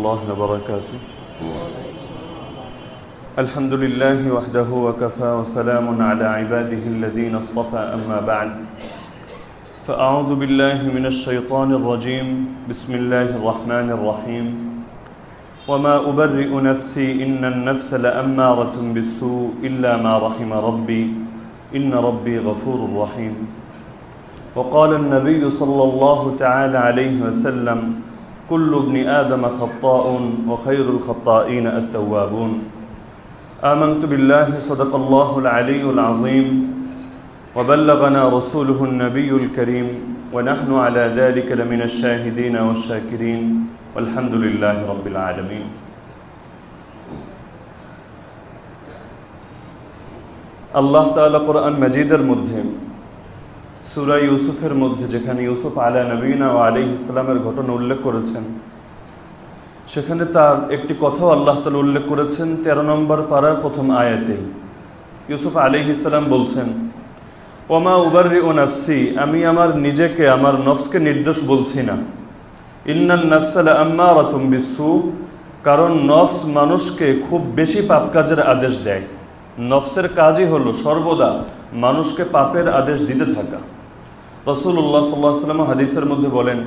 الله وبركاته. الحمد لله وحده وكفى وسلام على عباده الذين اصطفى أما بعد. فأعوذ بالله من الشيطان الرجيم. بسم الله الرحمن الرحيم. وما أبرئ نفسي إن النفس لأمارة بالسوء إلا ما رحم ربي. إن ربي غفور رحيم. وقال النبي صلى الله تعالى عليه وسلم كل ابن آدم خطاء وخير الخطائين التوابون آمنت بالله صدق الله العلي العظيم وبلغنا رسوله النبي الكريم ونحن على ذلك لمن الشاهدين والشاكرين والحمد لله رب العالمين আল্লাহ তাআলা কোরআন মাজিদের মধ্যে সূরা ইউসুফের মধ্যে যেখানে ইউসুফ আলা নবীনা ও আলাইহিস ইসলামের ঘটনা উল্লেখ করেছেন, সেখানে তার একটি কথাও আল্লাহ তাআলা উল্লেখ করেছেন তেরো নম্বর পাড়ার প্রথম আয়াতেই। ইউসুফ আলাইহিস ইসলাম বলছেন, ওমা উবারি ও নাফসি, আমি আমার নিজেকে, আমার নফসকে নির্দোষ বলছি না। ইন্নান নফসাল আম্মা রতুম বিসু কারণ নফস মানুষকে খুব বেশি পাপ কাজের আদেশ দেয়। নফসের কাজই হলো সর্বদা মানুষকে পাপের আদেশ দিতে থাকা। রসুল্লাহ সাল্লাহ সাল্লাম হাদিসের মধ্যে বলেন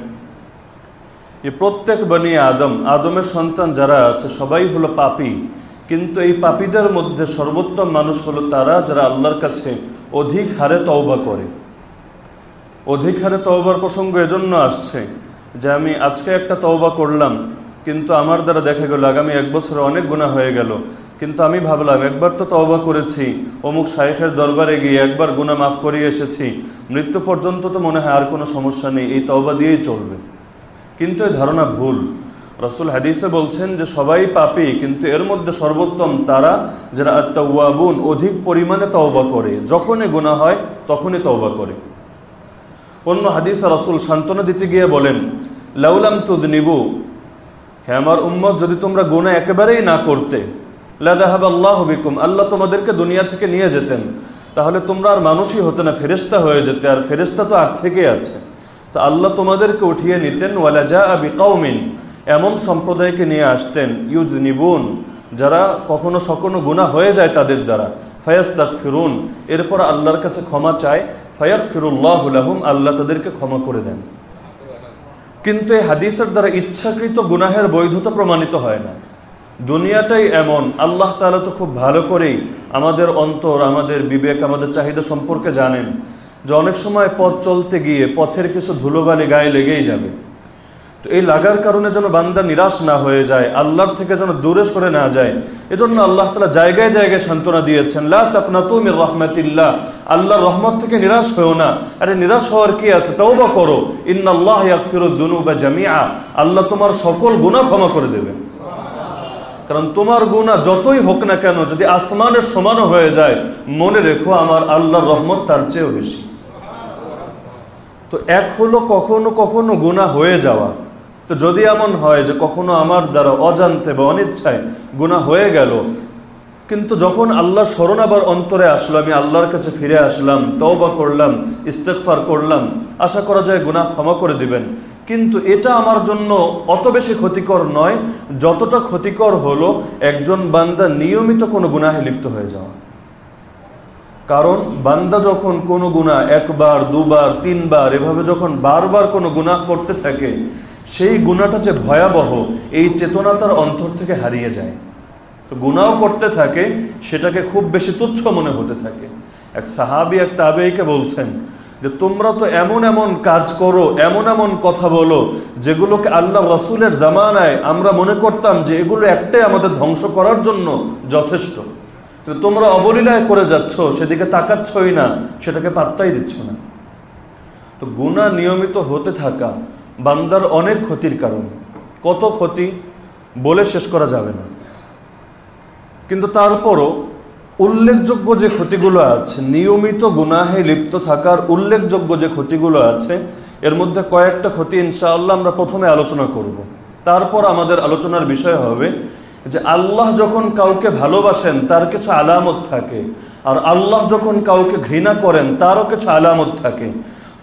যে প্রত্যেক বনি আদম, আদমের সন্তান যারা আছে, সবাই হলো পাপি। কিন্তু এই পাপীদের মধ্যে সর্বোত্তম মানুষ হলো তারা যারা আল্লাহর কাছে অধিক হারে তওবা করে। অধিক হারে তওবার প্রসঙ্গ এজন্য আসছে যে আমি আজকে একটা তওবা করলাম, কিন্তু আমার দ্বারা দেখা গেল আগামী এক বছরে অনেক গুণা হয়ে গেল। কিন্তু আমি ভাবলাম, একবার তো তওবা করেছি, অমুক শাইখের দরবারে গিয়ে একবার গুণা মাফ করিয়ে এসেছি, মৃত্যু পর্যন্ত তো মনে হয় আর কোনো সমস্যা নেই, এই তওবা দিয়েই চলবে। কিন্তু এই ধারণা ভুল। রসুল হাদিসে বলছেন যে, সবাই পাপি, কিন্তু এর মধ্যে সর্বোত্তম তারা যারা আত্মাবুন অধিক পরিমাণে তওবা করে। যখনই গুণা হয়, তখনই তওবা করে। অন্য হাদিস রসুল সান্ত্বনা দিতে গিয়ে বলেন লাউলাম তুজনিবু। হ্যাঁ আমার উম্মত, যদি তোমরা গুণা একেবারেই না করতে আল্লাহ বিকুম, আল্লাহ তোমাদেরকে দুনিয়া থেকে নিয়ে যেতেন। তাহলে তোমরা আর মানুষই হতে না ফেরেস্তা হয়ে যেতে, আর ফেরেস্তা তো আগ থেকেই আছে। তো আল্লাহ তোমাদেরকে উঠিয়ে নিতেন, ওয়ালা যা আবি কাউমিন এমন সম্প্রদায়কে নিয়ে আসতেন ইউজ নিবুন যারা কখনো সকনো গুণা হয়ে যায় তাদের দ্বারা। ফায়াস্তাক ফিরুন এরপর আল্লাহর কাছে ক্ষমা চায় ফায়াক ফিরুল্লাহ আল্লাহ তাদেরকে ক্ষমা করে দেন। কিন্তু এই হাদিসের দ্বারা ইচ্ছাকৃত গুনাহের বৈধতা প্রমাণিত হয় না। দুনিয়াটাই এমন, আল্লাহ তালা তো খুব ভালো করেই আমাদের অন্তর, আমাদের বিবেক, আমাদের চাহিদা সম্পর্কে জানেন যে অনেক সময় পথ চলতে গিয়ে পথের কিছু ধুলোবালি গায়ে লেগেই যাবে। তো এই লাগার কারণে যেন বান্দা নিরাশ না হয়ে যায়, আল্লাহর থেকে যেন দূরে সরে না যায়, এজন্য আল্লাহ তালা জায়গায় জায়গায় সান্ত্বনা দিয়েছেন, লা তাকনা তুমি রহমতিল্লাহ আল্লাহর রহমত থেকে নিরাশ হয়েও না। আরে নিরাশ হওয়ার কি আছে? তাও বা করো। ইন্নাল্লাহ ইয়াকফিরুদ্দুনু বা জামিয়া আল্লাহ তোমার সকল গুণা ক্ষমা করে দেবেন। কারণ তোমার গুণা যতই হোক না কেন, যদি আসমানের সমানও হয়ে যায়, মনে রেখো আমার আল্লাহর রহমত তার চেয়েও বেশি। তো এক হলো কখনো কখনো গুণা হয়ে যাওয়া। তো যদি এমন হয় যে কখনো আমার দ্বারা অজান্তে বা অনিচ্ছায় গুণা হয়ে গেল, কিন্তু যখন আল্লাহ স্মরণ আবার অন্তরে আসলো, আমি আল্লাহর কাছে ফিরে আসলাম, তওবা করলাম ইস্তেকফার করলাম, আশা করা যায় গুনাহ ক্ষমা করে দিবেন। কিন্তু এটা আমার জন্য অত বেশি ক্ষতিকর নয়, যতটা ক্ষতিকর হলো একজন বান্দা নিয়মিত কোনো গুনাহে লিপ্ত হয়ে যাওয়া। কারণ বান্দা যখন কোনো গুণা একবার, দুবার, তিনবার, এভাবে যখন বারবার কোনো গুণা করতে থাকে, সেই গুণাটা যে ভয়াবহ, এই চেতনা তার অন্তর থেকে হারিয়ে যায়। তো গুণাও করতে থাকে, সেটাকে খুব বেশি তুচ্ছ মনে হতে থাকে। এক সাহাবি, এক তাবেইকে বলছেন যে তোমরা তো এমন এমন কাজ করো, এমন এমন কথা বলো, যেগুলোকে আল্লাহ রসুলের জামানায় আমরা মনে করতাম যে এগুলো একটাই আমাদের ধ্বংস করার জন্য যথেষ্ট। তোমরা অবলীলায় করে যাচ্ছ, সেদিকে তাকাচ্ছই না, সেটাকে পাত্তাই দিচ্ছ না। তো গুণা নিয়মিত হতে থাকা বান্দার অনেক ক্ষতির কারণ। কত ক্ষতি বলে শেষ করা যাবে না। কিন্তু তারপরও উল্লেখযোগ্য যে ক্ষতিগুলো আছে, নিয়মিত গুনাহে লিপ্ত থাকার উল্লেখযোগ্য যে ক্ষতিগুলো আছে, এর মধ্যে কয়েকটা ক্ষতি ইনশাআল্লাহ আমরা প্রথমে আলোচনা করব। তারপর আমাদের আলোচনার বিষয় হবে যে আল্লাহ যখন কাউকে ভালোবাসেন, তার কিছু আলামত থাকে আর আল্লাহ যখন কাউকে ঘৃণা করেন, তারও কিছু আলামত থাকে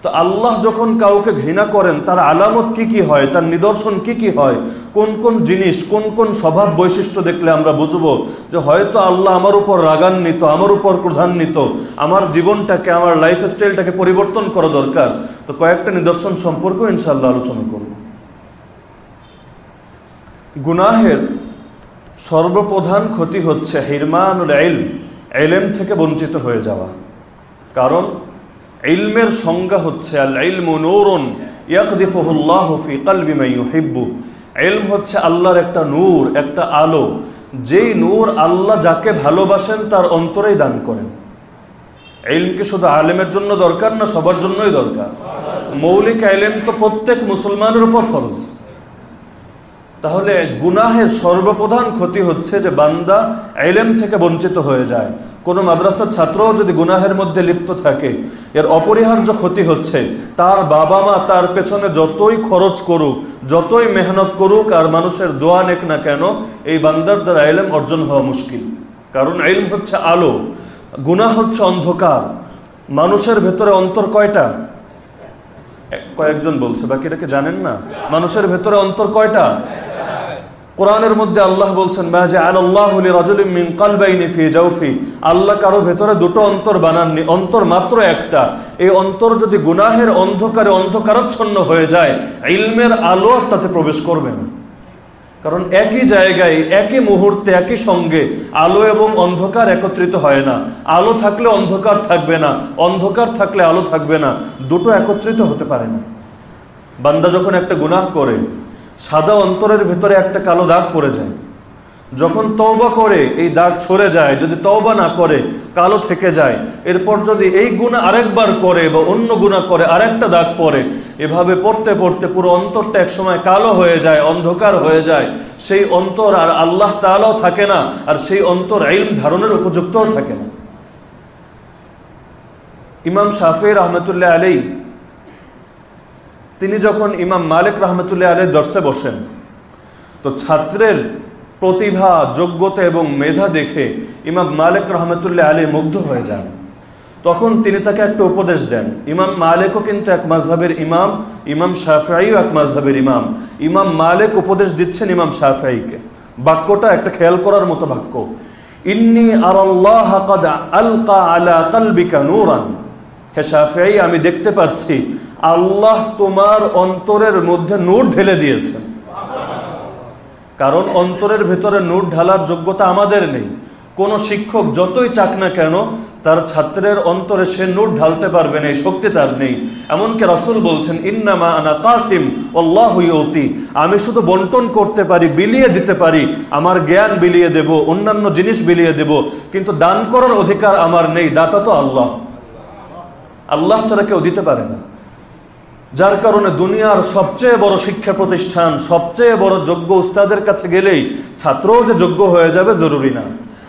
তো আল্লাহ যখন কাউকে ঘৃণা করেন, তার আলামত কি কি হয়, তার নিদর্শন কি কি হয়, কোন কোন জিনিস, কোন কোন স্বভাব বৈশিষ্ট্য দেখলে আমরা বুঝব যে হয়তো আল্লাহ আমার উপর রাগান্বিত, আমার উপর প্রধান্বিত আমার জীবনটাকে, আমার লাইফ স্টাইলটাকে পরিবর্তন করা দরকার। তো কয়েকটা নিদর্শন সম্পর্কেও ইনশাল্লাহ আলোচনা করব। গুনাহের সর্বপ্রধান ক্ষতি হচ্ছে হিরমানুল এলম এলেম থেকে বঞ্চিত হয়ে যাওয়া। কারণ ইলমের সংজ্ঞা হচ্ছে হচ্ছে আল্লাহর একটা নূর, একটা আলো। যেই নূর আল্লাহ যাকে ভালোবাসেন তার অন্তরেই দান করেন। এলমকে শুধু আলেমের জন্য দরকার না সবার জন্যই দরকার? মৌলিক আইলেম তো প্রত্যেক মুসলমানের উপর ফরজ। তাহলে গুনাহের সর্বপ্রধান ক্ষতি হচ্ছে যে বান্দা এলেম থেকে বঞ্চিত হয়ে যায়। কোনো মাদ্রাসার ছাত্রও যদি গুনাহের মধ্যে লিপ্ত থাকে, এর অপরিহার্য ক্ষতি হচ্ছে তার বাবা মা তার পেছনে যতই খরচ করুক, যতই মেহনত করুক আর মানুষের দোয়া নেক না কেন, এই বান্দার দ্বারা এলেম অর্জন হওয়া মুশকিল। কারণ এলম হচ্ছে আলো, গুনাহ হচ্ছে অন্ধকার। মানুষের ভেতরে অন্তর কয়টা? কয়েকজন বলছে বাকিটাকে জানেন না? মানুষের ভেতরে অন্তর কয়টা? কোরআনের মধ্যে আল্লাহ বলছেন আল্লাহ কারও ভেতরে দুটো অন্তর বানাননি, অন্তর মাত্র একটা। এই অন্তর যদি গুনাহের অন্ধকারে অন্ধকারচ্ছন্ন হয়ে যায়, ইলমের আলো আর তাতে প্রবেশ করবে না। কারণ একই জায়গায়, একই মুহূর্তে, একই সঙ্গে আলো এবং অন্ধকার একত্রিত হয় না। আলো থাকলে অন্ধকার থাকবে না, অন্ধকার থাকলে আলো থাকবে না। দুটো একত্রিত হতে পারে না। বান্দা যখন একটা গুনাহ করে সাদা অন্তরের ভেতরে একটা কালো দাগ পড়ে যায়। যখন তওবা করে, এই দাগ ছড়ে যায়, যদি তওবা না করে, কালো থেকে যায়। এরপর যদি এই গুণা আরেকবার করে বা অন্য গুণা করে, আরেকটা দাগ পড়ে, এভাবে পড়তে পড়তে পুরো অন্তরটা একসময় কালো হয়ে যায়, অন্ধকার হয়ে যায়। সেই অন্তর আর আল্লাহ তালাও থাকে না, আর সেই অন্তর আইন ধারণের উপযুক্তও থাকে না। ইমাম শাফির রহমতুল্লাহ আলী তিনি যখন ইমাম মালিক রহমতুল্লাহ আলী দর্শে বসেন, তো ছাত্রের প্রতিভা, যোগ্যতা এবং মেধা দেখে ইমাম মালিক রহমতুল্লাহ আলী মুগ্ধ হয়ে যান। তখন তিনি তাকে একটা উপদেশ দেন। ইমাম মালিকও কিন্তু এক মাঝহের ইমাম ইমাম শাফাইও এক মাঝহের ইমাম। ইমাম মালিক উপদেশ দিচ্ছেন ইমাম শাফাইকে বাক্যটা একটা খেয়াল করার মতো বাক্য। ইন্নি আল্লাহ আলকা আলা কালবিকা নূরান। হে আমি দেখতে পাচ্ছি আল্লাহ তোমার অন্তরের মধ্যে নূর ঢেলে দিয়েছেন কারণ অন্তরের ভেতরে নূর ঢালার যোগ্যতা আমাদের নেই। কোনো শিক্ষক যতই চাক না কেন, তার ছাত্রের অন্তরে সে নূর ঢালতে পারবে না, এই শক্তি তার নেই। এমনকি রাসুল বলছেন, ইন্নামা আনা কাসিম অল্লাহতি আমি শুধু বন্টন করতে পারি, বিলিয়ে দিতে পারি, আমার জ্ঞান বিলিয়ে দেব, অন্যান্য জিনিস বিলিয়ে দেব, কিন্তু দান করার অধিকার আমার নেই, দাতা তো আল্লাহ। আল্লাহ ছাড়া কেউ দিতে পারে না। যার কারণে দুনিয়ার সবচেয়ে বড় শিক্ষা প্রতিষ্ঠান, সবচেয়ে বড় যোগ্য উস্তাদের কাছে গেলেই ছাত্রও যে যোগ্য হয়ে যাবে জরুরি না।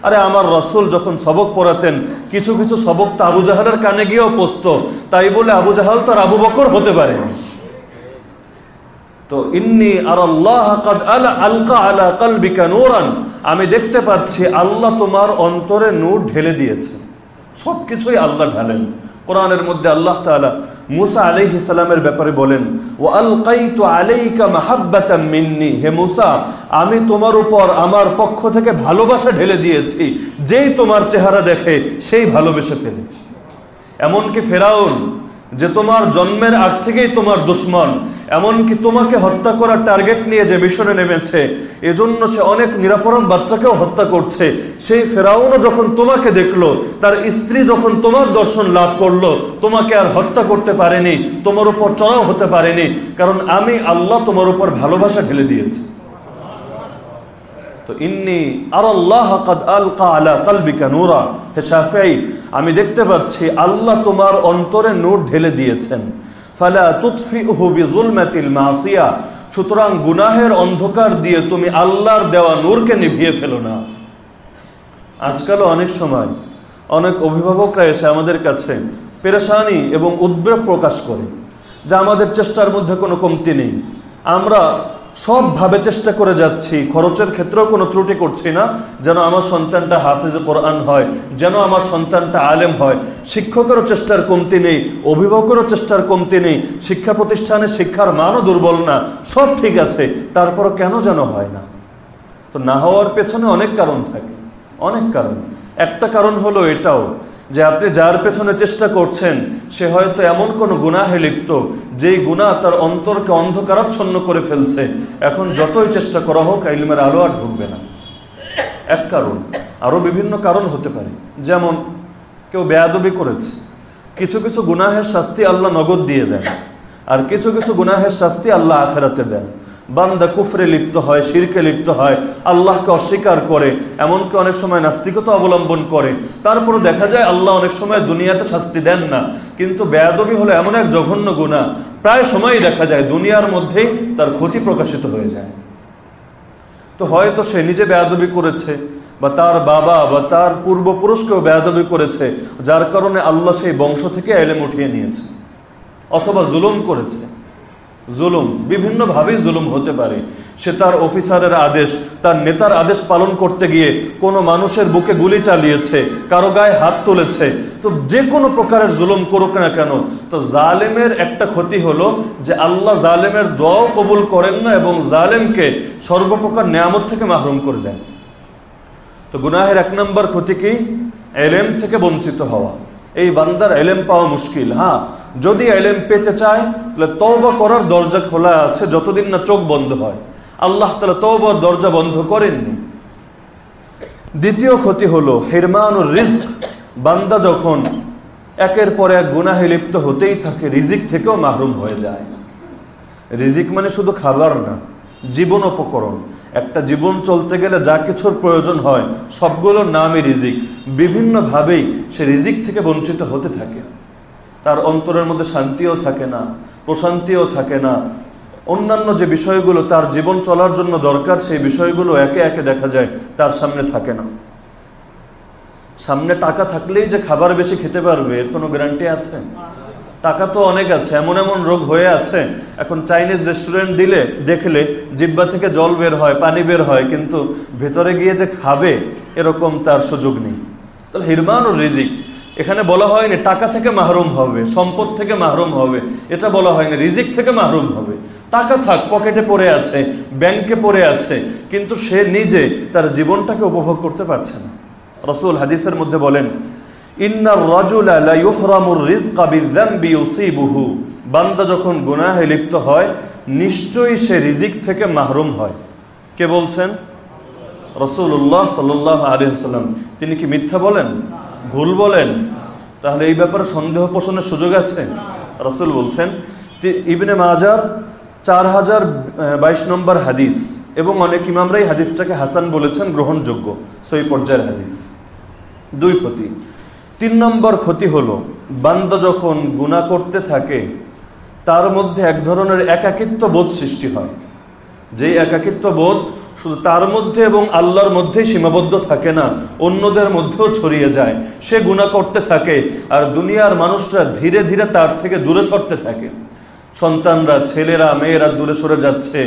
আরে আমার রসুল যখন সবক পড়াতেন, কিছু কিছু সবক তো আবু জাহালের কানে গিয়েও পোস্ত তাই বলে আবু জাহাল তো আর আবু বকর হতে পারে তো ইন্নি আর আল্লাহ আলকা আলা কালবিকা নূরান। আমি দেখতে পাচ্ছি আল্লাহ তোমার অন্তরে নূর ঢেলে দিয়েছে। সব কিছুই আল্লাহ ঢালেন। কোরআনের মধ্যে আল্লাহ তালা মুসা আলাইহ ইসালামের ব্যাপারে বলেন ও আলকাইতু আলাইকা মাহাব্বাতা মিন্নি। হে মুসা, আমি তোমার উপর আমার পক্ষ থেকে ভালোবাসা ঢেলে দিয়েছি। যেই তোমার চেহারা দেখে সেই ভালোবেসে ফেলে। এমনকি ফেরাউন, যে তোমার জন্মের আগ থেকেই তোমার দুশ্মন এমনকি তোমাকে হত্যা করার টার্গেট নিয়ে যে মিশনে নেমেছে, এজন্য সে অনেক নিরাপরাধ বাচ্চাকেও হত্যা করছে। সেই ফেরাউনও যখন তোমাকে দেখল, তার স্ত্রী যখন তোমার দর্শন লাভ করল, তোমাকে আর হত্যা করতে পারেনি, তোমার উপর চড়াও হতে পারেনি, কারণ আমি আল্লাহ তোমার উপর ভালোবাসা ঢেলে দিয়েছি। তো ইন্নি আমি দেখতে পাচ্ছি আল্লাহ তোমার অন্তরে নূর ঢেলে দিয়েছেন। ফালা মাসিয়া। সুতরাং গুনাহের অন্ধকার দিয়ে তুমি আল্লাহর দেওয়া নূরকে নিভিয়ে ফেলো না। আজকালও অনেক সময় অনেক অভিভাবকরা এসে আমাদের কাছে পেরেশানি এবং উদ্বেগ প্রকাশ করে, যা আমাদের চেষ্টার মধ্যে কোনো কমতি নেই। আমরা সবভাবে চেষ্টা করে যাচ্ছি। খরচের ক্ষেত্রেও কোনো ত্রুটি করছি না, যেন আমার সন্তানটা হাফিজ কোরআন হয়, যেন আমার সন্তানটা আলেম হয়। শিক্ষকেরও চেষ্টার কমতি নেই, অভিভাবকেরও চেষ্টার কমতি নেই, শিক্ষা প্রতিষ্ঠানে শিক্ষার মানও দুর্বল না, সব ঠিক আছে তারপর কেন যেন হয় না? তো না হওয়ার পেছনে অনেক কারণ থাকে, অনেক কারণ। একটা কারণ হলো এটাও যে আপনি যার পেছনে চেষ্টা করছেন, সে হয়তো এমন কোনো গুনাহে লিপ্ত, যেই গুণা তার অন্তরকে অন্ধকারাচ্ছন্ন করে ফেলছে। এখন যতই চেষ্টা করা হোক, ইলমের আলো আর ঢুকবে না। এক কারণ আরও বিভিন্ন কারণ হতে পারে। যেমন, কেউ বেয়াদবি করেছে। কিছু কিছু গুনাহের শাস্তি আল্লাহ নগদ দিয়ে দেন। আর কিছু কিছু গুনাহের শাস্তি আল্লাহ আখেরাতে দেন। বান্দা কুফরে লিপ্ত হয়, শিরকে লিপ্ত হয়, আল্লাহকে অস্বীকার করে, এমনকি অনেক সময় নাস্তিকতা অবলম্বন করে। তারপরে দেখা যায় আল্লাহ অনেক সময় দুনিয়াতে শাস্তি দেন না। কিন্তু বেয়াদবি হলো এমন এক জঘন্য গুণা। প্রায় সময়ই দেখা যায় দুনিয়ার মধ্যেই তার ক্ষতি প্রকাশিত হয়ে যায়। তো হয়তো সে নিজে বেয়াদবি করেছে, বা তার বাবা, বা তার পূর্বপুরুষকেও বেয়াদবি করেছে, যার কারণে আল্লাহ সেই বংশ থেকে এলেম উঠিয়ে নিয়েছে, অথবা জুলুম করেছে। জুলুম, বিভিন্নভাবেই জুলুম হতে পারে। সে তার অফিসারের আদেশ, তার নেতার আদেশ পালন করতে গিয়ে কোনো মানুষের বুকে গুলি চালিয়েছে, কারও গায়ে হাত তুলেছে। তো যে কোনো প্রকারের জুলুম করুক না কেন, তো জালেমের একটা ক্ষতি হলো যে আল্লাহ জালেমের দোয়াও কবুল করেন না এবং জালেমকে সর্বপ্রকার নিয়ামত থেকে মাহরুম করে দেন। তো গুনাহের এক নম্বর ক্ষতি কি? এলেম থেকে বঞ্চিত হওয়া। এই বান্দার এলেম পাওয়া মুশকিল হ্যাঁ? যদি এলেম পেতে চায়, তাহলে তওবা করার দরজা খোলা আছে যতদিন না চোখ বন্ধ হয়। আল্লাহ তালা তওবার দরজা বন্ধ করেননি। দ্বিতীয় ক্ষতি হলো হিরমানুর রিস্ক বান্দা যখন একের পর এক গুনাহে লিপ্ত হতেই থাকে, রিজিক থেকেও মাহরুম হয়ে যায়। রিজিক মানে শুধু খাবার না, জীবন উপকরণ। একটা জীবন চলতে গেলে যা কিছুর প্রয়োজন হয়, সবগুলোর নামই রিজিক। বিভিন্নভাবেই সে রিজিক থেকে বঞ্চিত হতে থাকে। তার অন্তরের মধ্যে শান্তিও থাকে না, প্রশান্তিও থাকে না। অন্যান্য যে বিষয়গুলো তার জীবন চলার জন্য দরকার, সেই বিষয়গুলো একে একে দেখা যায়, তার সামনে থাকে না। সামনে টাকা থাকলেই যে খাবার বেশি খেতে পারবে, এর কোনো গ্যারান্টি আছে? টাকা তো অনেক আছে, এমন এমন রোগ হয়ে আছে। এখন চাইনিজ রেস্টুরেন্ট দিলে, দেখলে জিব্বা থেকে জল বের হয়, পানি বের হয়, কিন্তু ভেতরে গিয়ে যে খাবে, এরকম তার সুযোগ নেই। তাহলে হিরমান ও রিজিক, এখানে বলা হয়নি টাকা থেকে মাহরুম হবে, সম্পদ থেকে মাহরুম হবে, এটা বলা হয়নি, রিজিক থেকে মাহরুম হবে। টাকা থাক, পকেটে পড়ে আছে, ব্যাংকে পড়ে আছে, কিন্তু সে নিজে তার জীবনটাকে উপভোগ করতে পারছে না। রসুল হাদিসের মধ্যে বলেন বান্দা যখন গুনাহে লিপ্ত হয়, নিশ্চয়ই সে রিজিক থেকে মাহরুম হয়। কে বলছেন? রসুল্লাহ সাল্লাহ আলিয়াল্লাম তিনি কি মিথ্যা বলেন? ভুল বলেন? তাহলে এই ব্যাপারে সন্দেহ পোষণের সুযোগ আছে? রসুল বলছেন ইবনে মাজার চার হাজার বাইশ নম্বর হাদিস এবং অনেক ইমামরাই হাদিসটাকে হাসান বলেছেন গ্রহণযোগ্য সই পর্যায়ের হাদিস। দুই ক্ষতি তিন নম্বর ক্ষতি হলো, বান্দা যখন গুণা করতে থাকে, তার মধ্যে এক ধরনের একাকিত্ব বোধ সৃষ্টি হয়। যেই একাকিত্ব বোধ শুধু তার মধ্যে এবং আল্লাহর মধ্যেই সীমাবদ্ধ থাকে না, অন্যদের মধ্যেও ছড়িয়ে যায়। সে গুণা করতে থাকে আর দুনিয়ার মানুষরা ধীরে ধীরে তার থেকে দূরে সরতে থাকে। সন্তানরা, ছেলেরা, মেয়েরা দূরে সরে যাচ্ছে,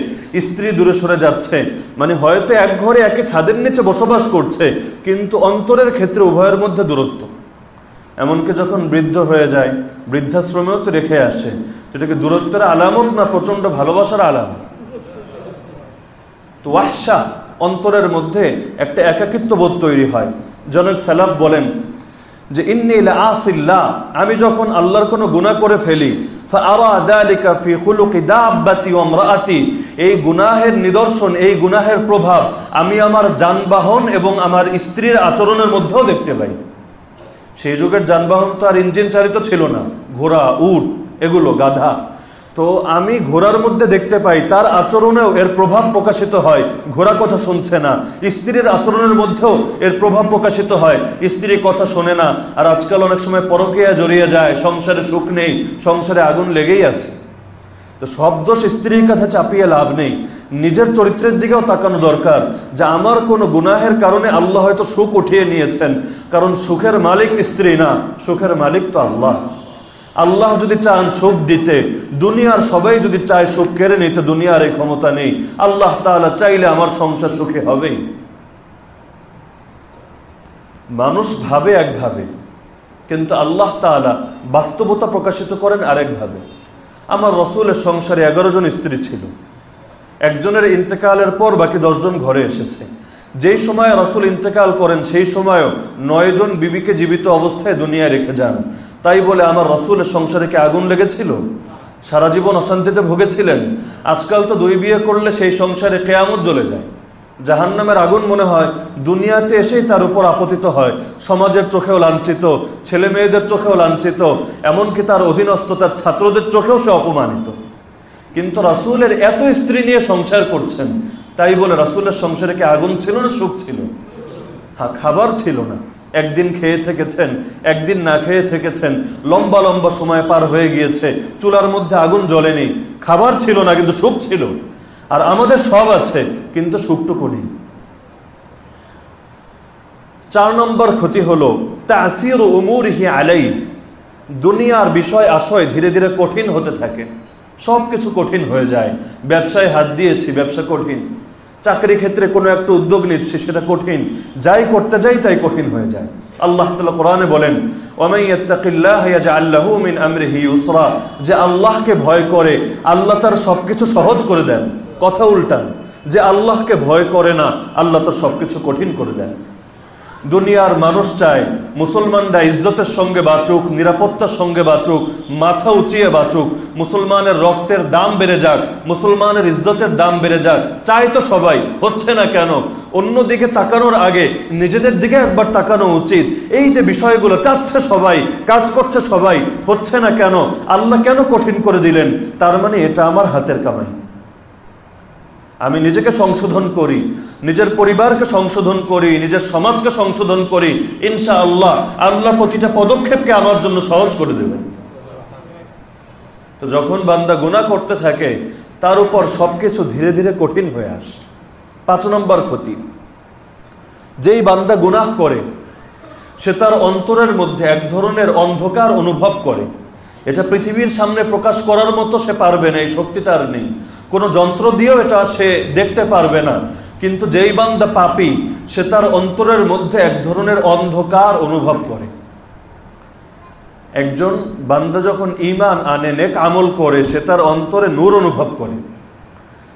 স্ত্রী দূরে সরে যাচ্ছে। মানে হয়তো এক ঘরে একে ছাদের নিচে বসবাস করছে, কিন্তু অন্তরের ক্ষেত্রে উভয়ের মধ্যে দূরত্ব। এমনকি যখন বৃদ্ধ হয়ে যায়, বৃদ্ধাশ্রমেও তো রেখে আসে। সেটাকে দূরত্বের আলামত না প্রচণ্ড ভালোবাসার আলাম। তো ওয়াহশা, অন্তরের মধ্যে একটা একাকিত্ব বোধ তৈরি হয়। জনক সালাফ বলেন যে, ইন্নি আসিল্লাহ আমি যখন আল্লাহর কোনো গুণা করে ফেলি এই গুনাহের নিদর্শন, এই গুনাহের প্রভাব আমি আমার যানবাহন এবং আমার স্ত্রীর আচরণের মধ্যেও দেখতে পাই। সেই যুগের যানবাহন তো আর ইঞ্জিন চালিত ছিল না। ঘোড়া, উট, এগুলো, গাধা। তো আমি ঘোড়ার মধ্যে দেখতে পাই, তার আচরণেও এর প্রভাব প্রকাশিত হয়। ঘোড়া কথা শুনছে না, স্ত্রীর আচরণের মধ্যেও এর প্রভাব প্রকাশিত হয়। স্ত্রী কথা শোনে না, আর আজকাল অনেক সময় পরকিয়া জড়িয়ে যায়, সংসারে সুখ নেই, সংসারে আগুন লেগেই আছে। তো সব দোষ স্ত্রীর কাছে চাপিয়ে লাভ নেই। নিজের চরিত্রের দিকেও তাকানো দরকার। যে আমার কোনো গুনাহের কারণে আল্লাহ হয়তো সুখ উঠিয়ে নিয়েছেন। কারণ সুখের মালিক স্ত্রী না, সুখের মালিক তো আল্লাহ। আল্লাহ যদি চান সুখ দিতে, দুনিয়ার সবাই যদি চায় সুখ কেড়ে নিতে, দুনিয়ার এই ক্ষমতা নেই। আল্লাহ তাআলা চাইলে আমার সংসার সুখে হবেই। মানুষ ভাবে একভাবে, কিন্তু আল্লাহ তাআলা বাস্তবতা প্রকাশিত করেন আরেকভাবে। আমার রসুলের সংসারে এগারো জন স্ত্রী ছিল। একজনের ইন্তেকালের পর বাকি দশজন ঘরে এসেছে। যেই সময় রসুল ইন্তেকাল করেন, সেই সময়ও নয়জন বিবিকে জীবিত অবস্থায় দুনিয়ায় রেখে যান। তাই বলে আমার রসুলের সংসারে কি আগুন লেগেছিল? সারা জীবন অশান্তিতে ভুগেছিলেন? আজকাল তো দুই বিয়ে করলে সেই সংসারে কেয়ামত জ্বলে যায়। জাহান্নামের আগুন মনে হয় দুনিয়াতে এসেই তার উপর আপতিত হয়। সমাজের চোখেও লাঞ্ছিত, ছেলে মেয়েদের চোখেও লাঞ্ছিত, এমনকি তার অধীনস্থ, তার ছাত্রদের চোখেও সে অপমানিত। কিন্তু রাসুলের এত স্ত্রী নিয়ে সংসার করছেন, তাই বলে রাসুলের সংসারে কি আগুন ছিল না সুখ ছিল? হ্যাঁ খাবার ছিল না। একদিন খেয়ে থেকেছেন, একদিন না খেয়ে থেকেছেন, লম্বা লম্বা সময় পার হয়ে গিয়েছে, চুলার মধ্যে আগুন জ্বলেনি। খাবার ছিল না, কিন্তু সুখ ছিল। আর আমাদের সব আছে, কিন্তু সুখটুকু নেই চার নম্বর ক্ষতি হলো, তাসির উমুর হি আলাই, দুনিয়ার বিষয় আশয় ধীরে ধীরে কঠিন হতে থাকে। সব কিছু কঠিন হয়ে যায়। ব্যবসায় হাত দিয়েছি, ব্যবসা কঠিন। চাকরি ক্ষেত্রে কোনো একটা উদ্যোগ নিচ্ছে, সেটা কঠিন। যাই করতে যাই, তাই কঠিন হয়ে যায়। আল্লাহ তালা কোরআনে বলেন যে আল্লাহকে ভয় করে, আল্লাহ তার সবকিছু সহজ করে দেন। কথা উল্টান যে আল্লাহকে ভয় করে না, আল্লাহ তো সবকিছু কঠিন করে দেন। দুনিয়ার মানুষ চায় মুসলমানরা ইজ্জতের সঙ্গে বাঁচুক, নিরাপত্তার সঙ্গে বাঁচুক, মাথা উঁচিয়ে বাঁচুক, মুসলমানের রক্তের দাম বেড়ে যাক, মুসলমানের ইজ্জতের দাম বেড়ে যাক। চায় তো সবাই, হচ্ছে না কেন? অন্যদিকে তাকানোর আগে নিজেদের দিকে একবার তাকানো উচিত। এই যে বিষয়গুলো, চাচ্ছে সবাই, কাজ করছে সবাই, হচ্ছে না কেন? আল্লাহ কেন কঠিন করে দিলেন? তার মানে এটা আমার হাতের কামাই। আমি নিজেকে সংশোধন করি, নিজের পরিবারকে সংশোধন করি, নিজের সমাজকে সংশোধন করি ইনশা আল্লাহ আল্লাহ প্রতিটা পদক্ষেপকে আমার জন্য সহজ করে দেবেন। তো যখন বান্দা গুণা করতে থাকে, তার উপর সবকিছু ধীরে ধীরে কঠিন হয়ে আসে। পাঁচ নম্বর ক্ষতি, যেই বান্দা গুনাহ করে, সে তার অন্তরের মধ্যে এক ধরনের অন্ধকার অনুভব করে। এটা পৃথিবীর সামনে প্রকাশ করার মতো সে পারবে না, এই শক্তি তার নেই। কোনো যন্ত্র দিয়েও এটা সে দেখতে পারবে না। কিন্তু যেই বান্দা পাপি, সে তার অন্তরের মধ্যে এক ধরনের অন্ধকার অনুভব করে। একজন বান্দা যখন ইমান আনে, নেক আমল করে, সে তার অন্তরে নূর অনুভব করে।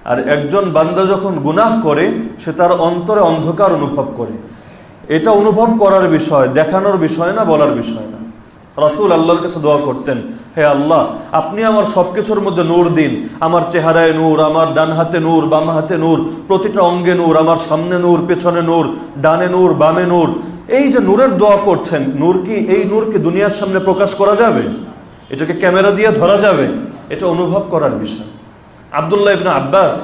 আর একজন বান্দা যখন গুনাহ করে, সে তার অন্তরে অন্ধকার অনুভব করে। এটা অনুভব করার বিষয়, দেখানোর বিষয় না, বলার বিষয় না। রাসুল আল্লাহর কাছে দোয়া করতেন হে আল্লাহ, আপনি আমার সব কিছুর মধ্যে নূর দিন। আমার চেহারায় নূর, আমার ডান হাতে নূর, বাম হাতে নূর, প্রতিটা অঙ্গে নূর, আমার সামনে নূর, পেছনে নূর, ডানে নূর, বামে নূর। এই যে নূরের দোয়া করছেন, নূর কি, এই নূর কি দুনিয়ার সামনে প্রকাশ করা যাবে? এটাকে ক্যামেরা দিয়ে ধরা যাবে? এটা অনুভব করার বিষয়। আবদুল্লাহ ইবনা আব্বাস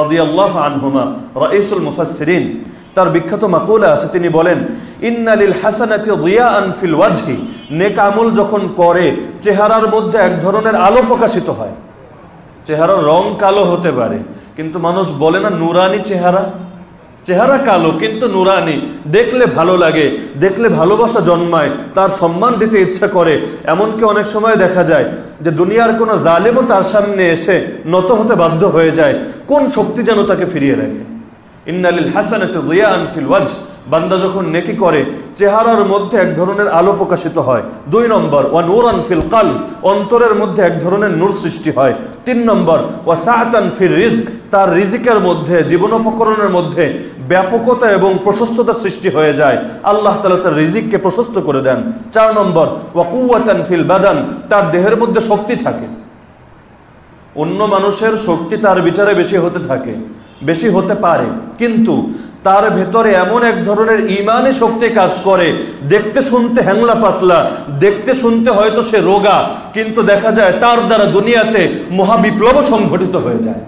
রাদিয়াল্লাহ আনহুমা, রাইসুল মুফাসসিরিন তার বিখ্যাত মাকুলা আছে, তিনি বলেন, ইন্নালিল হাসানাতি রিয়াআন ফিল ওয়াজহি। নেক আমল যখন করে, চেহারার মধ্যে এক ধরনের আলো প্রকাশিত হয়। চেহারার রং কালো হতে পারে, কিন্তু মানুষ বলে না নুরানি চেহারা। চেহারা কালো, কিন্তু নুরানি। দেখলে ভালো লাগে, দেখলে ভালোবাসা জন্মায়, তার সম্মান দিতে ইচ্ছা করে। এমনকি অনেক সময় দেখা যায় যে দুনিয়ার কোনো জালেমও তার সামনে এসে নত হতে বাধ্য হয়ে যায়। কোন শক্তি যেন তাকে ফিরিয়ে রাখে? ইন্নালিল ওয়াজ বান্দা যখন নেকি করে, চেহারার মধ্যে এক ধরনের আলো প্রকাশিত হয়। দুই নম্বর, ওয়া নূরান ফিল কাল অন্তরের মধ্যে এক ধরনের নূর সৃষ্টি হয়। তিন নম্বর, ওয়া সাহাতান ফির রিজক তার রিজিকের মধ্যে, জীবনোপকরণের মধ্যে ব্যাপকতা এবং প্রশস্ততা সৃষ্টি হয়ে যায়। আল্লাহ তালা তার রিজিককে প্রশস্ত করে দেন। চার নম্বর, ওয়া কুয়াতান ফিল বাদান। তার দেহের মধ্যে শক্তি থাকে। অন্য মানুষের শক্তি তার বিচারে বেশি হতে থাকে। বেশি হতে পারে। কিন্তু তার ভেতরে এমন এক ধরনের ইমানে শক্তি কাজ করে। দেখতে শুনতে হ্যাংলা পাতলা, দেখতে শুনতে হয়তো সে রোগা, কিন্তু দেখা যায় তার দ্বারা দুনিয়াতে মহাবিপ্লব সংঘটিত হয়ে যায়।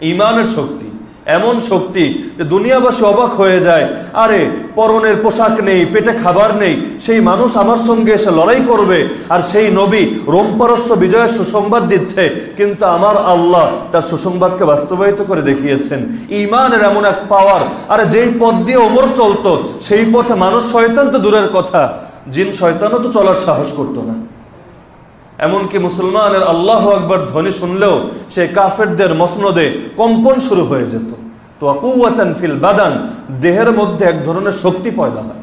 ইমানের শক্তি। এমন শক্তি যে দুনিয়াবাসী অবাক হয়ে যায়। আরে, পরনের পোশাক নেই, পেটে খাবার নেই, সেই মানুষ আমার সঙ্গে এসে লড়াই করবে আর সেই নবী রোমপারস্য বিজয়ের সুসংবাদ দিচ্ছে। কিন্তু আমার আল্লাহ তার সুসংবাদকে বাস্তবায়িত করে দেখিয়েছেন। ইমানের এমন এক পাওয়ার আরে যেই পথ দিয়ে ওমর চলতো, সেই পথে মানুষ শয়তান তো দূরের কথা। জিন শয়তানও তো চলার সাহস করতো না। এমনকি মুসলমানের আল্লাহ আকবর ধ্বনি শুনলেও সে কাফেরদের মসনদে কম্পন শুরু হয়ে যেত। তো আকুয়াতান ফিল বাদান, দেহের মধ্যে এক ধরনের শক্তি পয়দা হয়।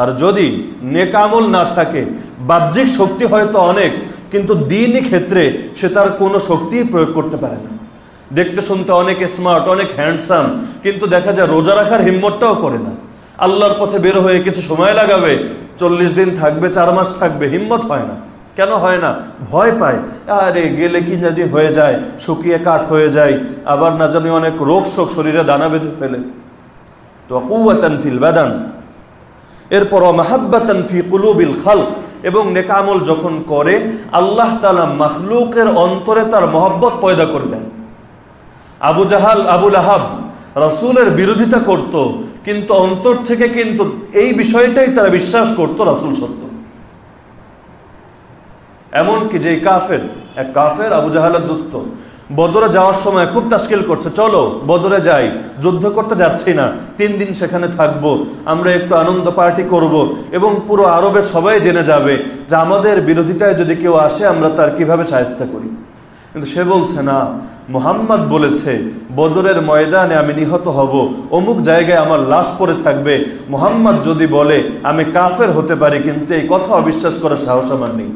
আর যদি নেকামল না থাকে, বাহ্যিক শক্তি হয়তো অনেক, কিন্তু দিনই ক্ষেত্রে সে তার কোনো শক্তি প্রয়োগ করতে পারে না। দেখতে শুনতে অনেক স্মার্ট অনেক হ্যান্ডসাম কিন্তু দেখা যায় রোজা রাখার হিম্মতটাও করে না। আল্লাহর পথে বের হয়ে কিছু সময় লাগাবে, চল্লিশ দিন থাকবে, চার মাস থাকবে, হিম্মত হয় না। কেন হয় না? ভয় পায়। আরে, গেলে কি জানি হয়ে যায়, শুকিয়ে কাঠ হয়ে যায়, আবার না জানি অনেক রোগ শোক শরীরে দানা বেঁধে ফেলে। তো কুয়াতান ফিল বাদান। এরপর মাহাব্বাতান ফি কুলুবিল খাল এবং নেকামল যখন করে, আল্লাহ তালা মখলুকের অন্তরে তার মহব্বত পয়দা করলেন আবু জাহাল আবুল আহাব রাসুলের বিরোধিতা করত, কিন্তু অন্তর থেকে কিন্তু এই বিষয়টাই তারা বিশ্বাস করত রাসুল সত্য। এমনকি যে কাফের, এক কাফের আবু জাহালের দুস্থ বদরে যাওয়ার সময় খুব তাস্কিল করছে, চলো বদরে যাই, যুদ্ধ করতে যাচ্ছি না, তিন দিন সেখানে থাকব, আমরা একটু আনন্দ পার্টি করব, এবং পুরো আরবের সবাই জেনে যাবে যে আমাদের বিরোধিতায় যদি কেউ আসে, আমরা তার কীভাবে সাহায্য করি। কিন্তু সে বলছে, না, মোহাম্মদ বলেছে, বদরের ময়দানে আমি নিহত হব, অমুক জায়গায় আমার লাশ পড়ে থাকবে, মোহাম্মদ যদি বলে, আমি কাফের হতে পারি, কিন্তু এই কথা অবিশ্বাস করার সাহস আমার নেই।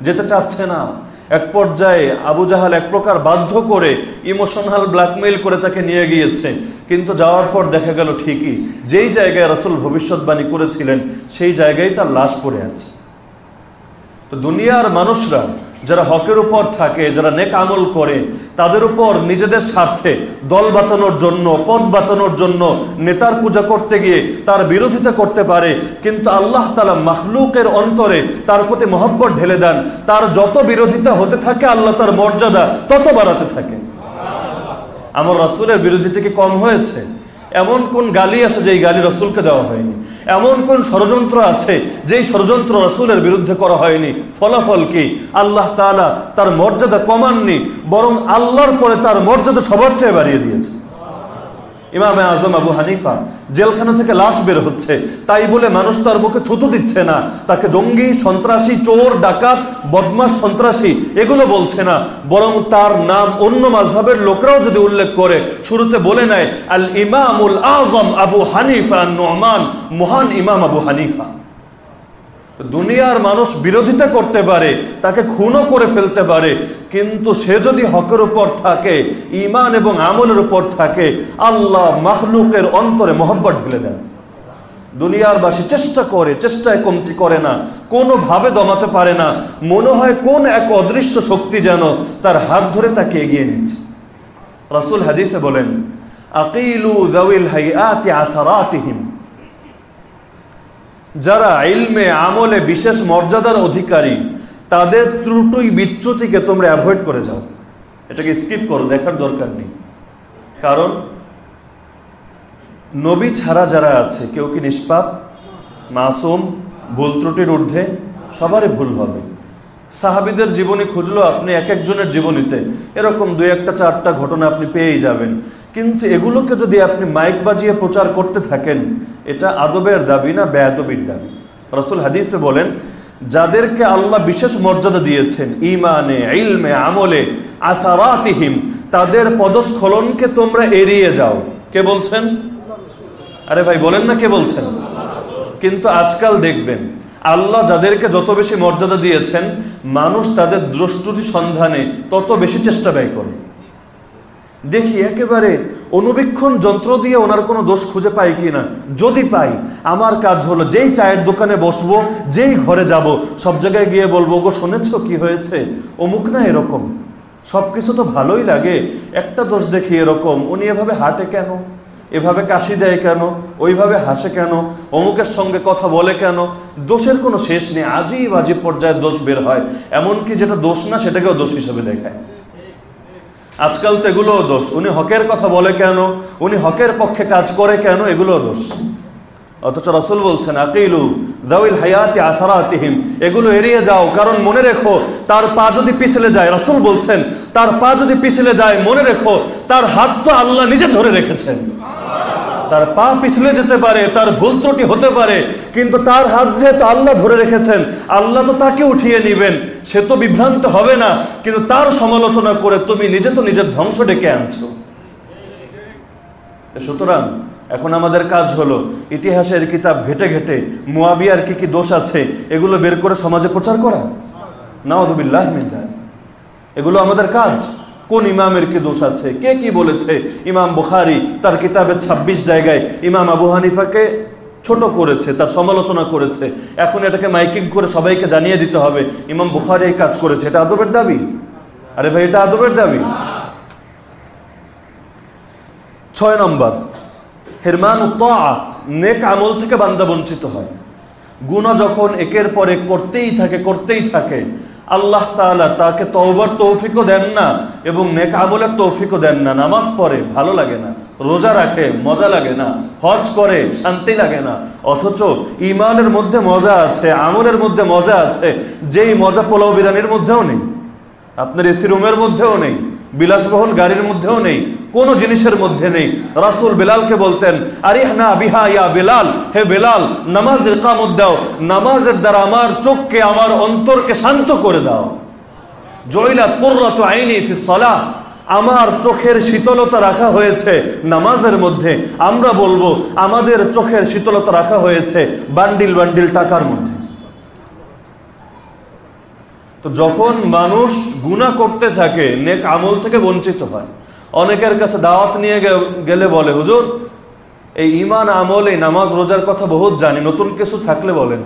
যেতে চাচ্ছে না। এক পর্যায়ে আবু জাহাল এক প্রকার বাধ্য করে ইমোশনাল ব্ল্যাকমেইল করে তাকে নিয়ে গিয়েছে। কিন্তু যাওয়ার পর দেখা গেল ঠিকই, যেই জায়গায় রাসুল ভবিষ্যৎবাণী করেছিলেন, সেই জায়গায় তার লাশ পড়ে আছে। তো দুনিয়ার মানুষরা যারা হকের উপর থাকে, যারা নেক আমল করে, তাদের উপর নিজেদের স্বার্থে দল বাঁচানোর জন্য পদ বাঁচানোর জন্য নেতার পূজা করতে গিয়ে তার বিরোধিতা করতে পারে। কিন্তু আল্লাহ তালা মাহলুকের অন্তরে তার প্রতি মহব্বত ঢেলে দেন। তার যত বিরোধিতা হতে থাকে, আল্লাহ তার মর্যাদা তত বাড়াতে থাকে। আমার রসুলের বিরোধিতা কি কম হয়েছে? এমন কোন গালি আছে যেই গালি রসুলকে দেওয়া হয়নি। এমন কোন ষড়যন্ত্র আছে যেই ষড়যন্ত্র রসুলের বিরুদ্ধে করা হয়নি? ফলাফল কি? আল্লাহ তালা তার মর্যাদা কমাননি, বরং আল্লাহর পরে তার মর্যাদা সবার চেয়ে বাড়িয়ে দিয়েছে। ইমামে আজম আবু হানিফা জেলখানা থেকে লাশ বের হচ্ছে। তাই বলে মানুষ তার মুখে থুতু দিচ্ছে না। তাকে জঙ্গি, সন্ত্রাসী, চোর, ডাকাত বদমাস সন্ত্রাসী এগুলো বলছে না। বরং তার নাম অন্য মাঝহের লোকরাও যদি উল্লেখ করে, শুরুতে বলে নেয় আল ইমামুল আজম আবু হানিফা নোমান মহান ইমাম আবু হানিফা। দুনিয়ার মানুষ বিরোধিতা করতে পারে, তাকে খুনও করে ফেলতে পারে, কিন্তু সে যদি হকের উপর থাকে ইমান এবং আমলের উপর থাকে, আল্লাহ মাহলুকের অন্তরে মোহব্বত ঢেলে দেন। দুনিয়ারবাসী চেষ্টা করে, চেষ্টায় কমতি করে না, কোনোভাবে দমাতে পারে না, মনে হয় কোন এক অদৃশ্য শক্তি যেন তার হাত ধরে তাকে এগিয়ে নিচ্ছে। রাসুল হাদিসে বলেন, আকিলু জাউল হাইয়াতি আসারাতিহিম। যারা ইলমে, আমলে বিশেষ মর্যাদার অধিকারী, তাদের ত্রুটুই বিচ্যুতিকে তোমরা অ্যাভয়েড করে যাও। এটাকে স্কিপ করো, দেখার দরকার নেই। কারণ, নবী ছাড়া যারা আছে, কেউ কি নিষ্পাপ, মাসুম, ভুল ত্রুটির ঊর্ধ্বে? সবারই ভুল হবে। সাহাবিদের জীবনী খুঁজলো আপনি এক একজনের জীবনীতে। এরকম দুই একটা, চারটা ঘটনা আপনি পেয়েই যাবেন। কিন্তু এগুলোকে যদি আপনি মাইক বাজিয়ে প্রচার করতে থাকেন, এটা আদবের দাবি না বেয়াদবির দাবি? রসুল হাদিসে বলেন, যাদেরকে আল্লাহ বিশেষ মর্যাদা দিয়েছেন ইমানে ইলমে, আমলে, আসারাতিহিম, তাদের পদস্খলনকে তোমরা এড়িয়ে যাও। কে বলছেন? আরে ভাই, বলেন না কে বলছেন? কিন্তু আজকাল দেখবেন, আল্লাহ যাদেরকে যত বেশি মর্যাদা দিয়েছেন, মানুষ তাদের দ্রষ্টুটি সন্ধানে তত বেশি চেষ্টা ব্যয় করে। দেখি একেবারে অনুবীক্ষণ যন্ত্র দিয়ে ওনার কোনো দোষ খুঁজে পাই কি না যদি পাই, আমার কাজ হলো যেই চায়ের দোকানে বসবো, যেই ঘরে যাব, সব জায়গায় গিয়ে বলব গো শুনেছ কি হয়েছে? অমুক না এরকম? সব কিছু তো ভালোই লাগে। একটা দোষ দেখি এরকম, উনি এভাবে হাঁটে কেন? এভাবে কাশি দেয় কেন? ওইভাবে হাসে কেন? অমুকের সঙ্গে কথা বলে কেন? দোষের কোনো শেষ নেই। আজই বাজি পর্যায়ে দোষ বের হয়। এমনকি যেটা দোষ না, সেটাকেও দোষ হিসেবে দেখায়। আজকাল তো এগুলোও দোষ। উনি হকের কথা বলে কেন? উনি হকের পক্ষে কাজ করে কেন? এগুলোও দোষ। অথচ রসুল বলছেন, আকিলু দাউল হায়াতি আসারাতিহীন এগুলো এড়িয়ে যাও, কারণ মনে রেখো, তার পা যদি পিছলে যায়, রসুল বলছেন, তার পা যদি পিছলে যায়, মনে রেখো, তার হাত তো আল্লাহ নিজে ধরে রেখেছেন। তার পা পিছলে যেতে পারে, তার ভুল ত্রুটি হতে পারে, কিন্তু তার হাত যেহেতু আল্লাহ ধরে রেখেছেন, আল্লাহ তো তাকে উঠিয়ে নিবেন, সে তো বিভ্রান্ত হবে না, কিন্তু তার সমালোচনা করে তুমি নিজে তো নিজের ধ্বংস ডেকে আনছো। সুতরাং, এখন আমাদের কাজ হলো, ইতিহাসের কিতাব ঘেটে ঘেটে, মুয়াবিয়ার কি কি দোষ আছে, এগুলো বের করে সমাজে প্রচার করা। মিনজাল এগুলো আমাদের কাজ। কোন ইমামের কি দোষ আছে? কে কি বলেছে? ইমাম বুখারি তার কিতাবের ২৬ জায়গায় ইমাম আবু হানিফাকে ছোট করেছে, তার সমালোচনা করেছে। এখন এটাকে মাইকিং করে সবাইকে জানিয়ে দিতে হবে, ইমাম বুখারি এই কাজ করেছে। এটা আদবের দাবি? আরে ভাই, এটা আদবের দাবি? ছয় নম্বর, হেরমান নেক আমল থেকে বান্দা বঞ্চিত হয়। গুণা যখন একের পর করতেই থাকে করতেই থাকে আল্লাহ তাআলা তাকে তওবার তৌফিকও দেন না এবং নেক আমলের তৌফিকও দেন না। নামাজ পড়ে, ভালো লাগে না। রোজা রাখে, মজা লাগে না। হজ করে, শান্তি লাগে না। অথচ ইমানের মধ্যে মজা আছে, আমলের মধ্যে মজা আছে। যেই মজা পোলাও বিরিয়ানির মধ্যেও নেই। আপনার এসি রুমের মধ্যেও নেই। বিলাসবহুল গাড়ির মধ্যেও নেই। কোনো জিনিসের মধ্যে নেই। রাসুল বেলালকে বলতেন আরিহ না বিহা ইয়া বেলাল, হে বেলাল নামাজের কামত দাও। নামাজের দ্বারা আমার চোখকে, আমার অন্তরকে শান্ত করে দাও। জয়লা কুররাতু আইনি ফি সালাহ, আমার চোখের শীতলতা রাখা হয়েছে নামাজের মধ্যে। আমরা বলব, আমাদের চোখের শীতলতা রাখা হয়েছে বান্ডিল বান্ডিল টাকার মধ্যে। তো যখন মানুষ গুণা করতে থাকে, নেক আমল থেকে বঞ্চিত হয়। অনেকের কাছে দাওয়াত নিয়ে গেলে বলে, হুজুর, এই ইমান আমল এই নামাজ রোজার কথা বহুত জানি, নতুন কিছু থাকলে বলেন।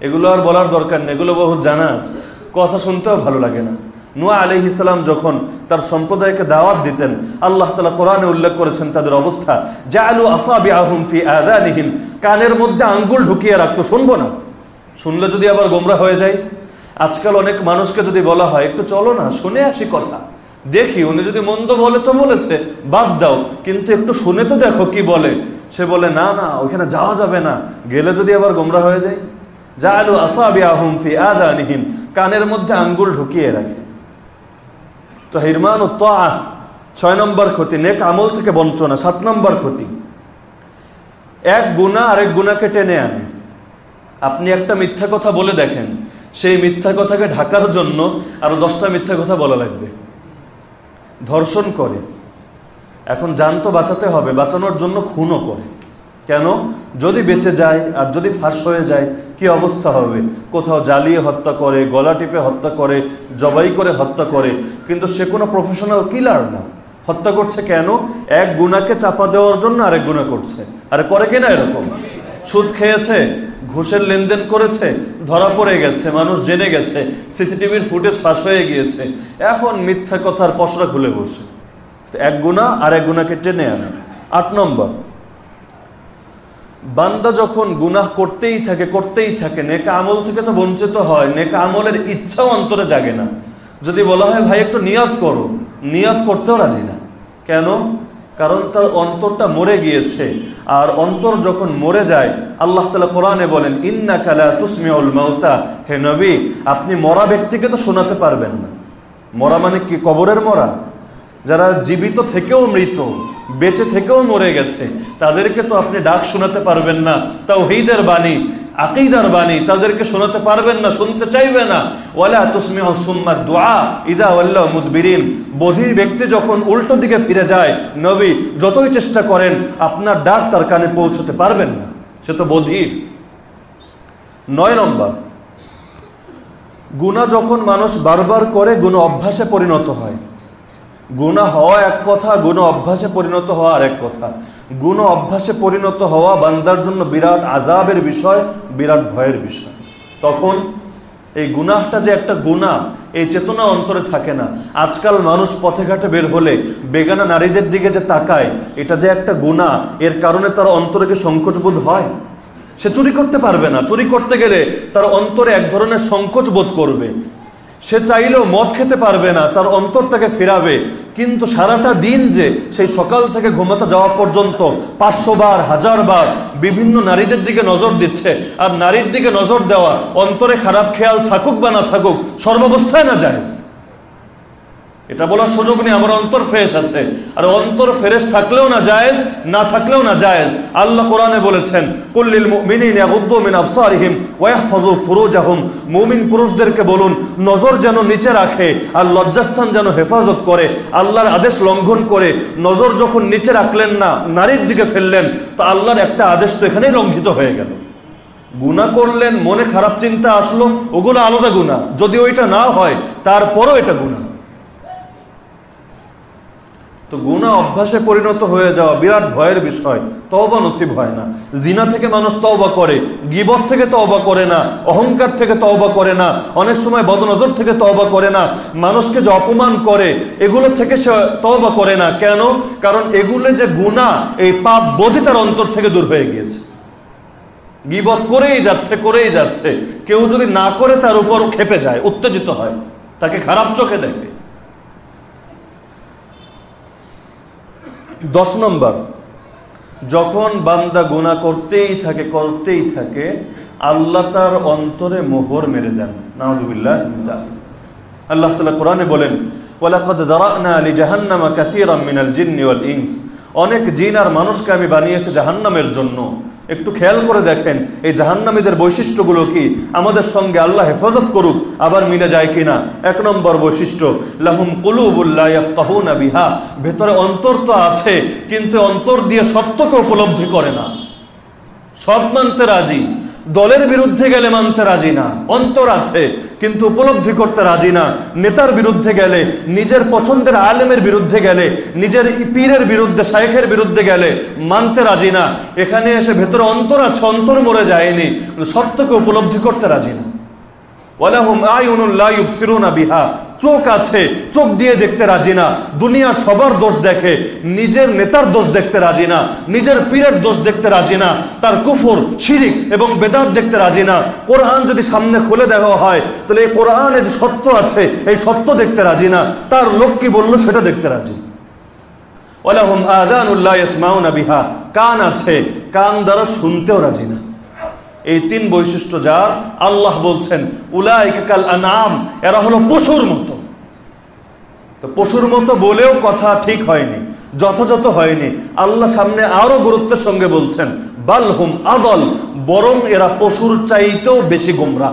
এগুলো আর বলার দরকার নেই, এগুলো বহুত জানা আছে। কথা শুনতেও ভালো লাগে না। নুয়া আলি ইসলাম যখন তার সম্প্রদায়কে দাওয়াত দিতেন, আল্লাহ তালা কোরআনে উল্লেখ করেছেন তাদের অবস্থা। যা আলু আসাবি আহম ফি আদানিহিম কানের মধ্যে আঙ্গুল ঢুকিয়ে রাখতো, শুনব না। শুনলে যদি আবার গোমরা হয়ে যায়? আজকাল অনেক মানুষকে যদি বলা হয়, একটু চলো না, শুনে আসি কথা। দেখি, উনি যদি মন্দ বলে তো বলেছে, বাদ দাও। কিন্তু একটু শুনে তো দেখো কি বলে। সে বলে, না না, ওইখানে যাওয়া যাবে না। গেলে যদি আবার গোমরা হয়ে যায় যা আলু আসাবি আহম ফি আদানিহিম, কানের মধ্যে আঙ্গুল ঢুকিয়ে রাখে। তো হিরমান ও তো, ছয় নম্বর ক্ষতি, নেক আমল থেকে বঞ্চনা, সাত নম্বর ক্ষতি। এক গুণা আরেক গুণাকে টেনে আনে। আপনি একটা মিথ্যা কথা বলে দেখেন, সেই মিথ্যা কথাকে ঢাকার জন্য আরও দশটা মিথ্যা কথা বলা লাগবে। ধর্ষণ করে। এখন জান তো বাঁচাতে হবে, বাঁচানোর জন্য খুনও করে। কেন? যদি বেঁচে যায় আর যদি ফাঁস হয়ে যায়, কি অবস্থা হবে? কোথাও জ্বালিয়ে হত্যা করে, গলা টিপে হত্যা করে, জবাই করে হত্যা করে, কিন্তু সে কোনো প্রফেশনাল কিলার না। হত্যা করছে কেন? এক গুণাকে চাপা দেওয়ার জন্য আরেক গুণা করছে। আরে করে কিনা এরকম? সুদ খেয়েছে, ঘুষের লেনদেন করেছে, ধরা পড়ে গেছে, মানুষ জেনে গেছে, সিসিটিভির ফুটেজ ফাঁস হয়ে গিয়েছে। এখন মিথ্যা কথার পশরা খুলে বসে। এক গুণা আর এক গুণাকে টেনে আনে। আট নম্বর, বান্দা যখন গুনাহ করতেই থাকে করতেই থাকে, নেকা আমল থেকে তো বঞ্চিত হয়, নেকা আমলের ইচ্ছাও অন্তরে জাগে না। যদি বলা হয়, ভাই, একটু নিয়াত করো। নিয়াত করতেও রাজি না। কেন? কারণ তার অন্তরটা মরে গিয়েছে। আর অন্তর যখন মরে যায়, আল্লাহ তালা কোরআনে বলেন ইন্না কালা তুসমিউল মাউতা হে নবী, আপনি মরা ব্যক্তিকে তো শোনাতে পারবেন না। মরা মানে কি? কবরের মরা? যারা জীবিত থেকেও মৃত, বেঁচে থেকেও মরে গেছে, তাদেরকে তো আপনি ডাক শোনাতে পারবেন না। তাও হেইদের বাণী আকিদার বাণী, তাদেরকে শোনাতে পারবেন না, শুনতে চাইবে না। ওয়ালা তুসমি সুম্মা দোয়া ইদা ওয়াল্লাহ মুদবিরিন। বধির ব্যক্তি যখন উল্টো দিকে ফিরে যায়, নবী যতই চেষ্টা করেন, আপনার ডাক তার কানে পৌঁছতে পারবেন না। সে তো বধির। নয় নম্বর গুণা যখন মানুষ বারবার করে গুণ অভ্যাসে পরিণত হয়। গুণা হওয়া এক কথা গুণ অভ্যাসে পরিণত হওয়া আরেক কথা। গুণ অভ্যাসে পরিণত হওয়া বান্দার জন্য বিরাট আজাবের বিষয়, বিরাট ভয়ের বিষয়। তখন এই গুনাহটা যে একটা গুণা এই চেতনা অন্তরে থাকে না। আজকাল মানুষ পথে ঘাটে বের হলে বেগানা নারীদের দিকে যে তাকায়, এটা যে একটা গুণা এর কারণে তার অন্তরে কি সংকোচবোধ হয়। সে চুরি করতে পারবে না। চুরি করতে গেলে তার অন্তরে এক ধরনের সংকোচ বোধ করবে। সে চাইলেও মদ খেতে পারবে না, তার অন্তর তাকে ফেরাবে। কিন্তু সারাটা দিন যে সেই সকাল থেকে ঘুমাতে যাওয়া পর্যন্ত পাঁচশো বার, হাজার বার বিভিন্ন নারীদের দিকে নজর দিচ্ছে। আর নারীর দিকে নজর দেওয়া অন্তরে খারাপ খেয়াল থাকুক বা না থাকুক, সর্বাবস্থায় না যায়। এটা বলার সুযোগ নেই, আমার অন্তর ফ্রেশ আছে। আর অন্তর ফ্রেশ থাকলেও না জায়েজ, না থাকলেও না জায়েজ। আল্লাহ কোরআনে বলেছেন, কুল্লিল মুমিনিন ইয়াগুদ্দু মিন আবসারিহিম ওয়া ইয়াহফাজু ফুরুজাহুম। মুমিন পুরুষদেরকে বলুন, নজর যেন নিচে রাখে আর লজ্জাস্থান যেন হেফাজত করে, আল্লাহর আদেশ লঙ্ঘন করে। নজর যখন নিচে রাখলেন না, নারীর দিকে ফেললেন, তো আল্লাহর একটা আদেশ তো এখানেই লঙ্ঘিত হয়ে গেল। গুণা করলেন, মনে খারাপ চিন্তা আসলো, ওগুলো আলাদা গুণা যদি ওইটা না হয়, তারপরও এটা গুণা তো গুণা অভ্যাসে পরিণত হয়ে যাওয়া বিরাট ভয়ের বিষয়। তওবা নসিব হয় না। জিনা থেকে মানুষ তওবা করে, গিবত থেকে তওবা করে না, অহংকার থেকে তওবা করে না, অনেক সময় বদনজর থেকে তওবা করে না, মানুষকে যে অপমান করে, এগুলো থেকে সে তওবা করে না। কেন? কারণ এগুলো যে গুণা, এই পাপ বোধই তার অন্তর থেকে দূর হয়ে গিয়েছে। গিবত করেই যাচ্ছে করেই যাচ্ছে। কেউ যদি না করে তার উপর খেপে যায়, উত্তেজিত হয়, তাকে খারাপ চোখে দেখে। দশ নম্বর, যখন বান্দা গুণা করতেই থাকে করতেই থাকে, আল্লাহ তার অন্তরে মোহর মেরে দেন। নাজুবিল্লাহ আল্লাহ তালা কোরআনে বলেন, ওয়ালাকদ দারানা আলী জাহান্নামা কাসীরাম মিনাল জিন্নি ওয়াল ইনস। অনেক জিন আর মানুষকে আমি বানিয়েছি জাহান্নামের জন্য। একটু খেয়াল করে দেখেন, এই জাহান্নামীদের বৈশিষ্ট্যগুলো কি? আমাদের সঙ্গে আল্লাহ হেফাজত করুক, আবার মিলে যায় কিনা? এক নম্বর বৈশিষ্ট্য, লাহুম কুলুবুল্লাহনা বিহা। ভেতরে অন্তর তো আছে, কিন্তু অন্তর দিয়ে সত্যকে উপলব্ধি করে না। সব মানতে রাজি। দলের বিরুদ্ধে গেলে মানতে রাজি না, অন্তর আছে, কিন্তু উপলব্ধি করতে রাজি না। নেতার বিরুদ্ধে গেলে, নিজের পছন্দের আলেমের বিরুদ্ধে গেলে, নিজের পীরের বিরুদ্ধে, শায়েখের বিরুদ্ধে গেলে মানতে রাজি না। এখানে এসে ভেতরে অন্তর আছে, অন্তর মরে যায়নি সত্যকে উপলব্ধি করতে রাজি না। ওয়ালাহুম লা ইউবসিরুনা বিহা। চোখ আছে, চোখ দিয়ে দেখতে রাজি না। দুনিয়ার সবার দোষ দেখে, নিজের নেতার দোষ দেখতে রাজি না, নিজের পীরের দোষ দেখতে রাজি না, তার কুফর, শিরিক এবং বেদাত দেখতে রাজি না। কোরআন যদি সামনে খুলে দেওয়া হয়, তাহলে এই কোরআনে যে সত্য আছে, এই সত্য দেখতে রাজি না। তার লোক কি বলল সেটা দেখতে রাজি। ওয়ালাহুম আযানুল্লাহ ইয়াসমাউনা বিহা। কান আছে, কান দ্বারা শুনতেও রাজি না। এই তিন বৈশিষ্ট্য যার আল্লাহ বলছেন উলাইকাল আনাম এরা হলো পশুর মতো। তো পশুর মতো বলেও কথা ঠিক হয়নি, যথাযথ হয়নি। আল্লাহ সামনে আরও গুরুত্বের সঙ্গে বলছেন বালহুম আদল বরং এরা পশুর চাইতেও বেশি গোমরা।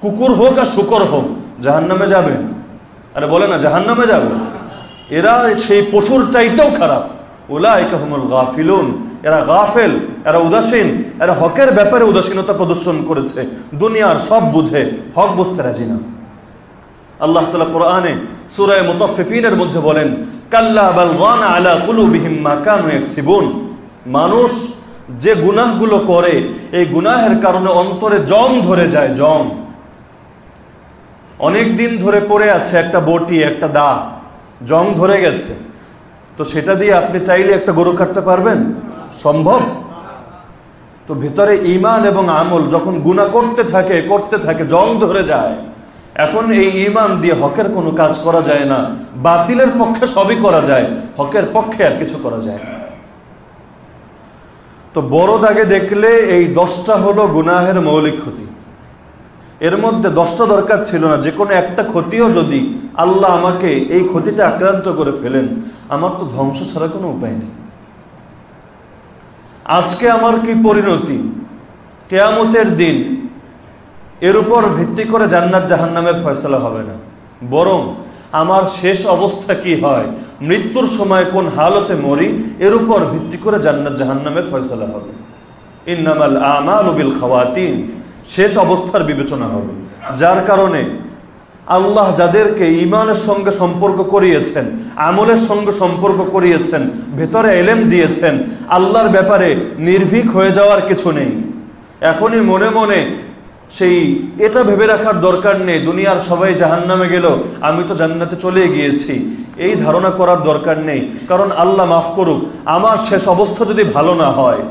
কুকুর হোক আর শুকর হোক জাহান নামে যাবে। আরে বলে না জাহান নামে যাবে। এরা সেই পশুর চাইতেও খারাপ। ওলা উলাইকাহুমুল গাফিলুন। এরা গাফেল, এরা উদাসীন, এরা হকের ব্যাপারে উদাসীনতা প্রদর্শন করেছে। দুনিয়ার সব বুঝে হক বুঝতে রাজি না। আল্লাহ তালা কোরআনে সুরায় মুতাফিফিনের মধ্যে বলেন, কাল্লা বাল গানা আলা কুলুবিহিম মা কানু ইয়াকসিবুন। মানুষ যে গুনাহগুলো করে, এই গুনাহের কারণে অন্তরে জং ধরে যায় জং অনেক দিন ধরে পড়ে আছে একটা বটি, একটা দা জং ধরে গেছে। তো সেটা দিয়ে আপনি চাইলে একটা গরু কাটতে পারবেন? সম্ভব? তো ভিতরে ইমান এবং আমল যখন গুণা করতে থাকে করতে থাকে জং ধরে যায়। এখন এই ইমান দিয়ে হকের কোনো কাজ করা যায় না, বাতিলের পক্ষে সবই করা যায়, হকের পক্ষে আর কিছু করা যায় না। তো বড় দাগে দেখলে এই দশটা হলো গুনাহের মৌলিক ক্ষতি। এর মধ্যে দশটা দরকার ছিল না যে কোনো একটা ক্ষতিও যদি আল্লাহ আমাকে এই ক্ষতিতে আক্রান্ত করে ফেলেন, আমার তো ধ্বংস ছাড়া কোনো উপায় নেই। আজকে আমার কি পরিণতি? কেয়ামতের দিন এর উপর ভিত্তি করে জান্নাত জাহান্নামের ফয়সলা হবে না। বরং আমার শেষ অবস্থা কি হয়, মৃত্যুর সময় কোন হালতে মরি, এর উপর ভিত্তি করে জান্নাত জাহান্নামের ফয়সলা হবে। ইন্নামাল আমাল বিল খাওয়াতিন। শেষ অবস্থার বিবেচনা হবে। যার কারণে আল্লাহ যাদেরকে ইমানের সঙ্গে সম্পর্ক করিয়েছেন, আমলের সঙ্গে সম্পর্ক করিয়েছেন, ভেতরে এলেম দিয়েছেন, আল্লাহর ব্যাপারে নির্ভীক হয়ে যাওয়ার কিছু নেই। এখনই মনে মনে সেই এটা ভেবে রাখার দরকার নেই। দুনিয়ার সবাই জাহান নামে গেল, আমি তো জান্নাতে চলে গিয়েছি। এই ধারণা করার দরকার নেই। কারণ আল্লাহ মাফ করুক, আমার শেষ অবস্থা যদি ভালো না হয়,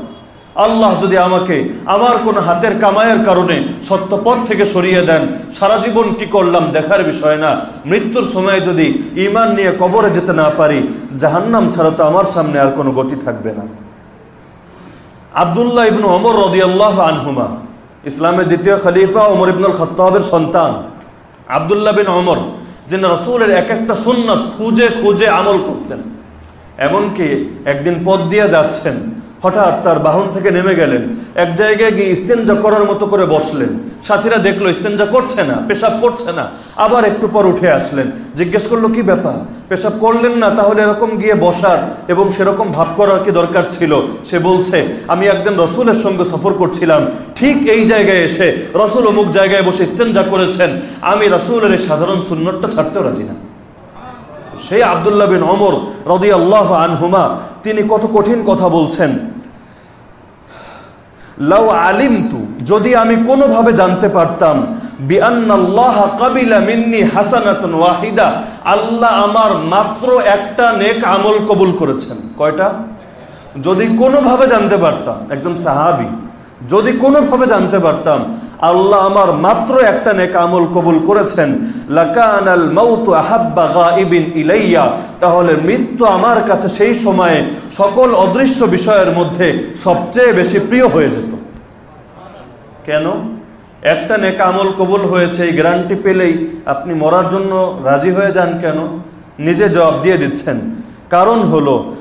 আল্লাহ যদি আমাকে আমার কোন হাতের কামায়ের কারণে সত্যপথ থেকে সরিয়ে দেন, সারা জীবন কি করলাম দেখার বিষয় না। মৃত্যুর সময় যদি ইমান নিয়ে কবরে যেতে না পারি, জাহান্নাম ছাড়া তো আমার সামনে আর কোনো গতি থাকবে না। আবদুল্লাহ ইবনু অমর রদিয়াল্লাহ আনহুমা ইসলামের দ্বিতীয় খলিফা ওমর ইবনুল খত্তাবের সন্তান। আবদুল্লাহ বিন অমর যিনি রসুলের এক একটা সুন্নত খুঁজে খুঁজে আমল করতেন। এমনকি একদিন পদ দিয়ে যাচ্ছেন হঠাৎ তার বাহন থেকে নেমে গেলেন। এক জায়গায় গিয়ে ইস্তেঞ্জা করার মতো করে বসলেন। সাথীরা দেখল ইস্তেঞ্জা করছে না, পেশাব করছে না। আবার একটু পর উঠে আসলেন। জিজ্ঞেস করল, কি ব্যাপার? পেশাব করলেন না? তাহলে এরকম গিয়ে বসার এবং সেরকম ভাব করার কি দরকার ছিল? সে বলছে, আমি একদিন রসুলের সঙ্গে সফর করছিলাম। ঠিক এই জায়গায় এসে রসুল অমুক জায়গায় বসে ইস্তেঞ্জা করেছেন। আমি রসুলের এই সাধারণ সুন্নতটা ছাড়তেও রাজি না। সেই আবদুল্লাহ বিন অমর রদি আল্লাহ আনহুমা, তিনি কত কঠিন কথা বলছেন। লাউ আলিমতু, যদি আমি কোনোভাবে জানতে পারতাম বিআল্লাহ কাবিলা মিন্নি হাসানাতুন ওয়াহিদা, আল্লাহ আমার মাত্র একটা নেক আমল কবুল করেছেন। কয়টা? যদি কোনোভাবে জানতে পারতাম, একজন সাহাবি, যদি কোনোভাবে জানতে পারতাম আল্লাহ আমার মাত্র একটা নেক আমল কবুল করেছেন। লাকানাল মাউতু আহাব্বা গাইবিন ইলাইয়া। তাহলে মৃত্যু আমার কাছে সেই সময়ে সকল অদৃশ্য বিষয়ের মধ্যে সবচেয়ে বেশি প্রিয় হয়ে যেত। কেন? একটা নেক আমল কবুল হয়েছে, এই গ্যারান্টি পেলেই আপনি মরার জন্য রাজি হয়ে যান কেন? নিজে জবাব দিয়ে দিচ্ছেন। কারণ হলো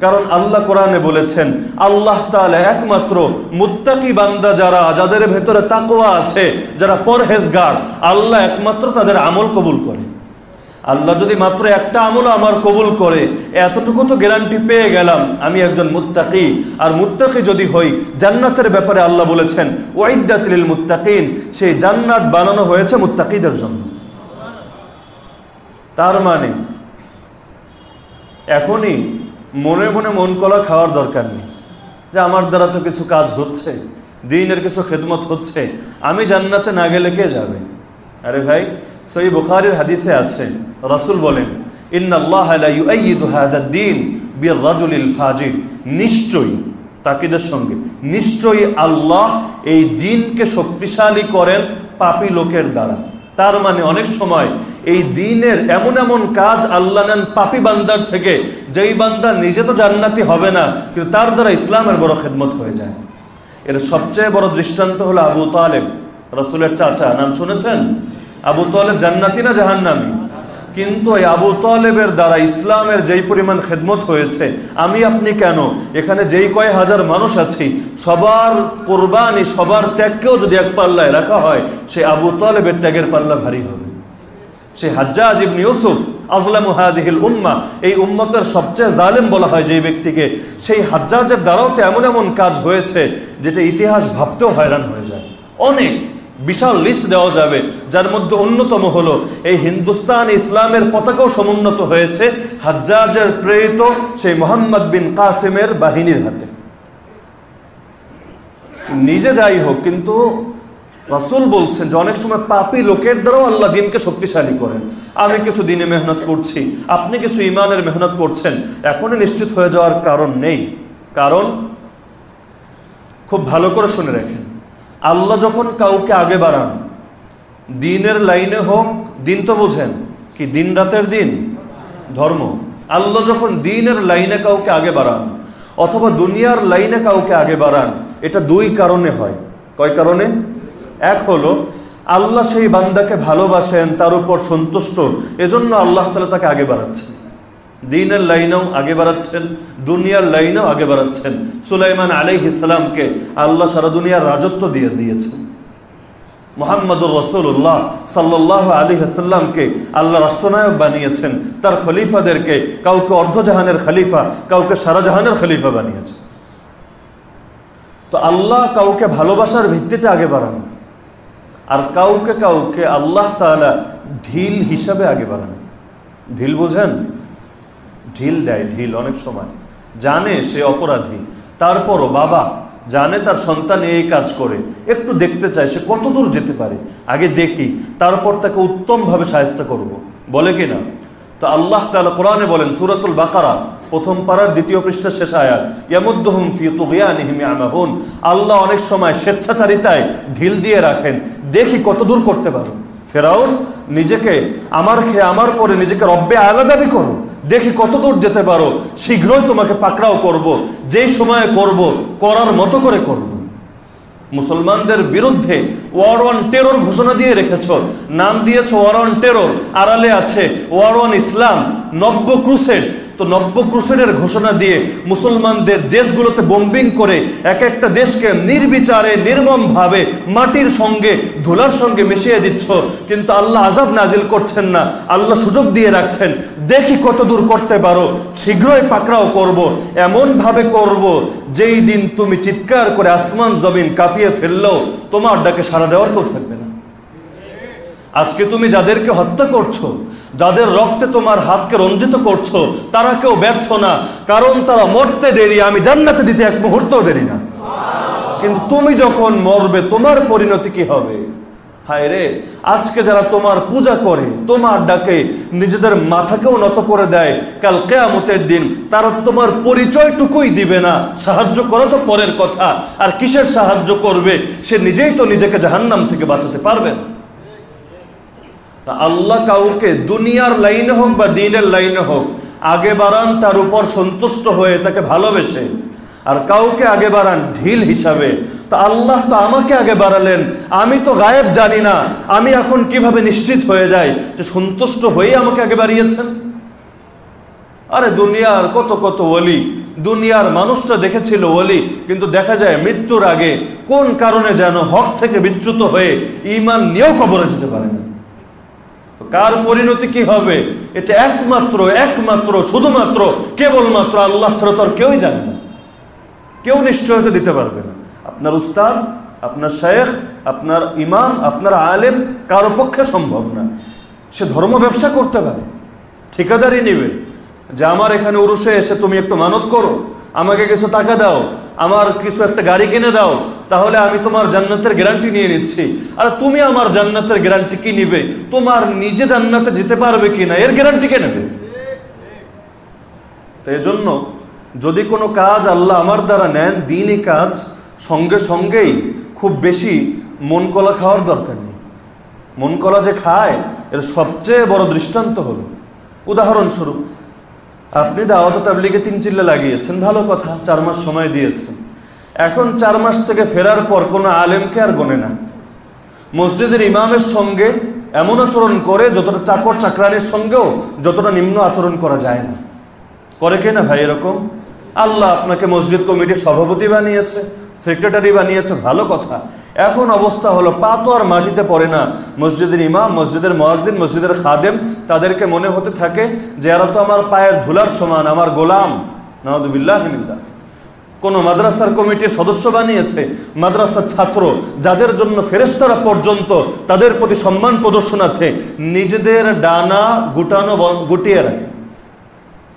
কারণ আল্লাহ কোরআনে বলেছেন, আল্লাহ তাআলা একমাত্র মুত্তাকি বান্দা যারা, যাদের ভেতরে তাকওয়া আছে, যারা পরহেজগার, আল্লাহ একমাত্র তাদের আমল কবুল করে। আল্লাহ যদি মাত্র একটা আমল আমার কবুল করে, এতটুকু তো গ্যারান্টি পেয়ে গেলাম, আমি একজন মুত্তাকি। আর মুত্তাকি যদি হই, জান্নাতের ব্যাপারে আল্লাহ বলেছেন ওয়াইদাতিল মুত্তাকিন, সেই জান্নাত বানানো হয়েছে মুত্তাকিদের জন্য। তার মানে এখনই মনে মনে মন কলা খাওয়ার দরকার নেই যে আমার দ্বারা তো কিছু কাজ হচ্ছে, দিনের কিছু খেদমত হচ্ছে, আমি জান্নাতে না গেলে কে যাবে? আরে ভাই সই বুখারির হাদিসে আছে, রাসুল বলেন নিশ্চয়ই, তাকিদের সঙ্গে, নিশ্চয়ই আল্লাহ এই দিনকে শক্তিশালী করেন পাপি লোকের দ্বারা। তার মানে অনেক সময় এই দিনের এমন এমন কাজ আল্লাহ নেন পাপি বান্দার থেকে, যেই বান্দা নিজে তো জান্নাতি হবে না, কিন্তু তার দ্বারা ইসলামের বড় খেদমত হয়ে যায়। এর সবচেয়ে বড় দৃষ্টান্ত হলো আবু তালেব, রসুলের চাচা। নাম শুনেছেন? আবু তালেব জান্নাতি না জাহান্নামি? কিন্তু এই আবু তালেবের দ্বারা ইসলামের যেই পরিমাণ খেদমত হয়েছে, আমি আপনি কেন? এখানে যেই কয় হাজার মানুষ আছি, সবার কোরবানি, সবার ত্যাগকেও যদি এক পাল্লায় রাখা হয়, সে আবু তালেবের ত্যাগের পাল্লা ভারী হবে। সে হাজ্জাজ ইবনে ইউসুফ আজলাম উম্মা, এই উম্মতের সবচেয়ে জালেম বলা হয় যে ব্যক্তিকে। সেই হাজ্জাজের দ্বারাও তো এমন এমন কাজ হয়েছে, যেটা ইতিহাস ভাবতেও হয়রান হয়ে যায়। অনেক। বিশাল লিস্ট দেওয়া যাবে, যার মধ্যে অন্যতম হলো, এই হিন্দুস্তান ইসলামের পতাকাও সমুন্নত হয়েছে হাজ্জাজের প্রেরিত সেই মোহাম্মদ বিন কাসেমের বাহিনীর হাতে। নিজে যাই হোক, কিন্তু রাসুল বলছেন যে অনেক সময় পাপি লোকের দ্বারাও আল্লাহ দিনকে শক্তিশালী করেন। আমি কিছু দিনে মেহনত করছি, আপনি কিছু ইমানের মেহনত করছেন, এখনই নিশ্চিত হয়ে যাওয়ার কারণ নেই। কারণ খুব ভালো করে শুনে রাখেন। আল্লাহ যখন কাউকে আগে বাড়ান, দিনের লাইনে হোক, দিন তো বোঝেন, কি দিন রাতের দিন? ধর্ম। আল্লাহ যখন দিনের লাইনে কাউকে আগে বাড়ান, অথবা দুনিয়ার লাইনে কাউকে আগে বাড়ান, এটা দুই কারণে হয়। কয় কারণে? এক হলো, আল্লাহ সেই বান্দাকে ভালোবাসেন, তার উপর সন্তুষ্ট, এজন্য আল্লাহ তালা তাকে আগে বাড়াচ্ছেন। দিনের লাইনেও আগে বাড়াচ্ছেন, দুনিয়ার লাইনেও আগে বাড়াচ্ছেন। সুলাইমান আলাইহ ইসলামকে আল্লাহ সারা দুনিয়ার রাজত্ব দিয়ে দিয়েছেন। মোহাম্মদুর রসুল্লাহ সাল্লাহ আলী হাসাল্লামকে আল্লাহ রাষ্ট্রনায়ক বানিয়েছেন। তার খলিফাদেরকে কাউকে অর্ধজাহানের খলিফা, কাউকে সারাজাহানের খলিফা বানিয়েছেন। তো আল্লাহ কাউকে ভালোবাসার ভিত্তিতে আগে বাড়ান। আর কাউকে কাউকে আল্লাহ তালা ঢিল হিসাবে আগে বাড়ান। ঢিল বোঝেন? ঢিল দেয়, ঢিল অনেক সময়। জানে সে অপরাধী। তারপরও বাবা জানে তার সন্তান এই কাজ করে। একটু দেখতে চায় সে কত দূর যেতে পারে। আগে দেখি, তারপর তাকে উত্তমভাবে সাহায্য করব। বলে কি না তো আল্লাহ তালা কোরআনে বলেন, সুরাতুল বাকারা, প্রথম পাড়ার দ্বিতীয় পৃষ্ঠা শেষ আয়াত আল্লাহ অনেক সময় স্বেচ্ছাচারিতায় ঢিল দিয়ে রাখেন। দেখি কত দূর করতে পারো। ফেরাউন নিজেকে আমার খেয়ে আমার পরে নিজেকে রব্বে আলাদাবি দাবি করো। দেখি কত দূর যেতে পারো। শীঘ্রই তোমাকে পাকড়াও করব। যেই সময়ে করব, করার মতো করে করব। মুসলমানদের বিরুদ্ধে ওয়ার ওয়ান টেরর ঘোষণা দিয়ে রেখেছ। নাম দিয়েছ ওয়ার ওয়ান টেরর আড়ালে আছে ওয়ার ওয়ান ইসলাম নব্য ক্রুসেড তো নব্য ক্রুসেডের ঘোষণা দিয়ে মুসলমানদের দেশগুলোতে বোম্বিং করে এক একটা দেশকে নির্বিচারে, নির্মমভাবে মাটির সঙ্গে, ধুলার সঙ্গে মিশিয়ে দিচ্ছ। কিন্তু আল্লাহ আজাব নাজিল করছেন না। আল্লাহ সুযোগ দিয়ে রাখছেন। দেখি কত দূর করতে পারো। শীঘ্রই পাকড়াও করব। এমনভাবে করব যেই দিন তুমি চিৎকার করে আসমান জমিন কাঁপিয়ে ফেললেও তোমার ডাকে সারা দেওয়ার কেউ থাকবে না। আজকে তুমি যাদেরকে হত্যা করছ যাদের রক্তে তোমার হাতকে রঞ্জিত করছ, তারা কেউ ব্যর্থ না। কারণ তারা মরতে দেরি, আমি জান্নাতে দিতে এক মুহূর্তও দেরি না। কিন্তু তুমি যখন মরবে, তোমার পরিণতি কি হবে? হায় রে, আজকে যারা তোমার পূজা করে, তোমার ডাকে নিজেদের মাথাকেও নত করে দেয়, কাল কেয়ামতের দিন তারা তো তোমার পরিচয়টুকুই দিবে না। সাহায্য করা তো পরের কথা। আর কিসের সাহায্য করবে, সে নিজেই তো নিজেকে জাহান্নাম থেকে বাঁচাতে পারবেন আল্লাহ কাউকে দুনিয়ার লাইনে হোক বা দিনের লাইনে হোক, আগে বাড়ান, তার উপর সন্তুষ্ট হয়ে তাকে ভালোবেসে। আর কাউকে আগে বাড়ান ঢিল হিসাবে। তা আল্লাহ তো আমাকে আগে বাড়ালেন, আমি তো গায়েব জানি না, আমি এখন কীভাবে নিশ্চিত হয়ে যাই যে সন্তুষ্ট হয়ে আমাকে আগে বাড়িয়েছেন? আরে দুনিয়ার কত কত ওলি, দুনিয়ার মানুষটা দেখেছিল ওলি, কিন্তু দেখা যায় মৃত্যুর আগে কোন কারণে যেন হক থেকে বিচ্যুত হয়ে ইমান নিয়েও কবরে যেতে পারে না কার পরিণতি কি হবে? এটা একমাত্র একমাত্র, শুধুমাত্র, কেবলমাত্র আল্লাহ ছাড়া তো আর কেউই জানে না। কেউ নিশ্চয়তা দিতে পারবে না। আপনার উস্তাদ, আপনার শেখ আপনার ইমাম, আপনার আলেম, কারও পক্ষে সম্ভব না। সে ধর্ম ব্যবসা করতে পারে। ঠিকাদারি নিবে। যে আমার এখানে উরুষে এসে তুমি একটু মানত করো, আমাকে কিছু টাকা দাও আমার কিছু একটা গাড়ি কিনে দাও, তাহলে আমি তোমার জান্নাতের গ্যারান্টি নিয়ে নিচ্ছি। আর তুমি আমার জান্নাতের গ্যারান্টি কি নিবে? তোমার নিজে জান্নাতে যেতে পারবে কি না? এর গ্যারান্টি কে নেবে? তো জন্য যদি কোনো কাজ আল্লাহ আমার দ্বারা নেন, দিনই কাজ, সঙ্গে সঙ্গেই খুব বেশি মন কলা খাওয়ার দরকার নেই। মন কলা যে খায়, এর সবচেয়ে বড় দৃষ্টান্ত হলো। উদাহরণস্বরূপ আপনি দাওয়াত তাবলিগে তিন চিল্লা লাগিয়েছেন, ভালো কথা, চার মাস সময় দিয়েছেন। এখন চার মাস থেকে ফেরার পর কোনো আলেমকে আর গনে না। মসজিদের ইমামের সঙ্গে এমন আচরণ করে যতটা চাকর চাকরানির সঙ্গেও যতটা নিম্ন আচরণ করা যায় না। করে কে না ভাই এরকম? আল্লাহ আপনাকে মসজিদ কমিটির সভাপতি বানিয়েছে, সেক্রেটারি বানিয়েছে, ভালো কথা। এখন অবস্থা হলো, পা তো আর মাটিতে পড়ে না। মসজিদের ইমাম, মসজিদের মসজিদ মসজিদের খাদেম, তাদেরকে মনে হতে থাকে যে এরা তো আমার পায়ের ধুলার সমান, আমার গোলাম। নওয়াজবিল্লাহ কোন মাদ্রাসার কমিটির সদস্য বানিয়েছে, মাদ্রাসার ছাত্র, যাদের জন্য ফেরেস্তারা পর্যন্ত তাদের প্রতি সম্মান প্রদর্শনার্থে নিজেদের ডানা গুটানো গুটিয়ে রাখে।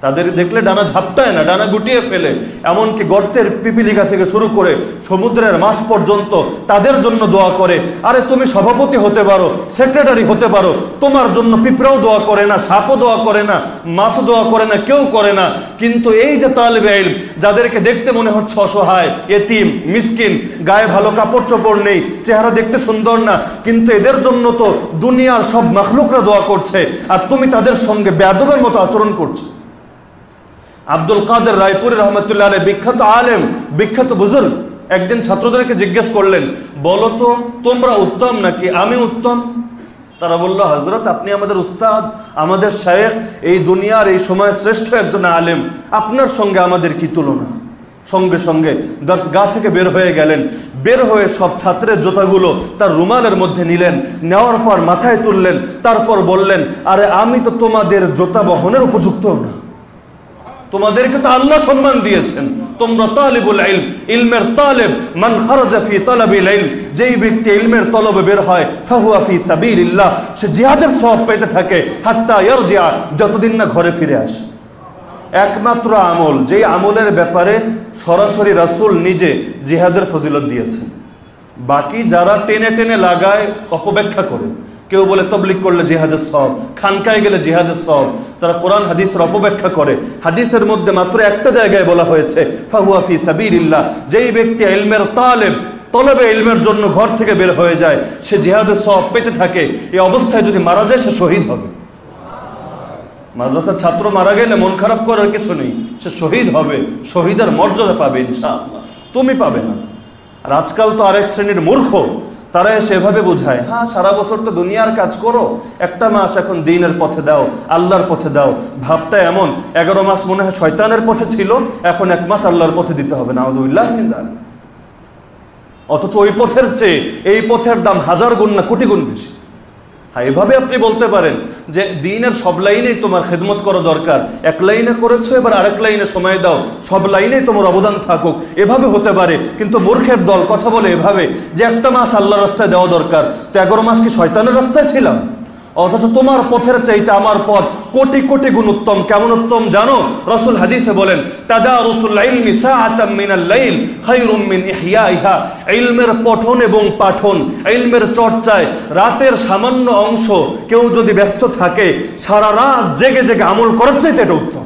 তাদের দেখলে ডানা ঝাপটায় না, ডানা গুটিয়ে ফেলে। এমনকি গর্তের পিপিলিকা থেকে শুরু করে সমুদ্রের মাস পর্যন্ত তাদের জন্য দোয়া করে। আরে তুমি সভাপতি হতে পারো, সেক্রেটারি হতে পারো, তোমার জন্য পিঁপড়াও দোয়া করে না, সাপও দোয়া করে না মাছ দোয়া করে না, কেউ করে না। কিন্তু এই যে তালবে আইল যাদেরকে দেখতে মনে হচ্ছে অসহায়, এতিম, মিসকিন, গায়ে ভালো কাপড় চোপড় নেই, চেহারা দেখতে সুন্দর না, কিন্তু এদের জন্য তো দুনিয়ার সব মখলুকরা দোয়া করছে, আর তুমি তাদের সঙ্গে বেদবের মতো আচরণ করছ। আব্দুল কাদের রায়পুরের রহমতুল্লাহ আলী বিখ্যাত আলেম, বিখ্যাত বুজুর্গ। একদিন ছাত্রদেরকে জিজ্ঞেস করলেন, বলো তো, তোমরা উত্তম নাকি আমি উত্তম? তারা বলল হজরত আপনি আমাদের উস্তাদ, আমাদের শেখ এই দুনিয়ার এই সময় শ্রেষ্ঠ একজন আলেম। আপনার সঙ্গে আমাদের কি তুলনা? সঙ্গে সঙ্গে গা থেকে বের হয়ে গেলেন। বের হয়ে সব ছাত্রের জুতাগুলো তার রুমালের মধ্যে নিলেন, নেওয়ার পর মাথায় তুললেন, তারপর বললেন, আরে, আমি তো তোমাদের জোতা বহনের উপযুক্ত না। তোমাদেরকে তো আল্লাহ সম্মান দিয়েছেন। তোমরা তালিবুল ইলম, ইলমের তালেব, মান খারাজা ফি তালাবিল ইলম, যেই ব্যক্তি ইলমের তলবে বের হয়, ফাহুয়া ফি সাবিলিল্লাহ, সে জিহাদের সওয়াব পেতে থাকে, হাত্তা ইয়ারজিয়া যতদিন না ঘরে ফিরে আসে। একমাত্র আমল, যেই আমলের ব্যাপারে সরাসরি রাসূল নিজে জিহাদের ফজিলত দিয়েছেন। বাকি যারা টেনে টেনে লাগায়, অপব্যাখ্যা করে। কেউ বলে তবলিক করলে জেহাদের সব খানকায় গেলে জেহাদের সব তারা কোরআন হাদিসের অপব্যাখ্যা করে। হাদিসের মধ্যে মাত্র একটা জায়গায় বলা হয়েছে ফাহুয়াফি সাবিরিল্লাহ যেই ব্যক্তি এলমের তালেব, তলবে ইলমের জন্য ঘর থেকে বের হয়ে যায়, সে জেহাদের সব পেতে থাকে। এই অবস্থায় যদি মারা যায়, সে শহীদ হবে। মাদ্রাসার ছাত্র মারা গেলে মন খারাপ করার কিছু নেই। সে শহীদ হবে। শহীদের মর্যাদা পাবে, ইনশাআল্লাহ। তুমি পাবে না। আর আজকাল তো আরেক শ্রেণির মূর্খ। তারা সেভাবে বোঝায় হ্যাঁ সারা বছর তো দুনিয়ার কাজ করো, একটা মাস এখন দিনের পথে দাও, আল্লাহর পথে দাও। ভাবটা এমন, এগারো মাস মনে হয় শয়তানের পথে ছিল, এখন এক মাস আল্লাহর পথে দিতে হবে না অথচ ওই পথের চেয়ে, এই পথের দাম হাজার গুণ না কোটি গুণ বেশি। হ্যাঁ এভাবে আপনি বলতে পারেন যে দিনের সব লাইনেই তোমার খেদমত করা দরকার। এক লাইনে করেছ, এবার আরেক লাইনে সময় দাও। সব লাইনেই তোমার অবদান থাকুক। এভাবে হতে পারে, কিন্তু মূর্খের দল কথা বলে এভাবে যে একটা মাস আল্লাহর রাস্তায় দেওয়া দরকার। তো এগারো মাস কি শয়তানের রাস্তায় ছিলাম? অথচ তোমার পথের চাইতে আমার পথ কোটি কোটি গুণ উত্তম। কেমন উত্তম জানো? রসুল হাদিসে বলেন তাদা রসুল ইলমের পঠন এবং পাঠন, ইলমের চর্চায় রাতের সামান্য অংশ কেউ যদি ব্যস্ত থাকে, সারা রাত জেগে জেগে আমল করার চাইতে এটা উত্তম।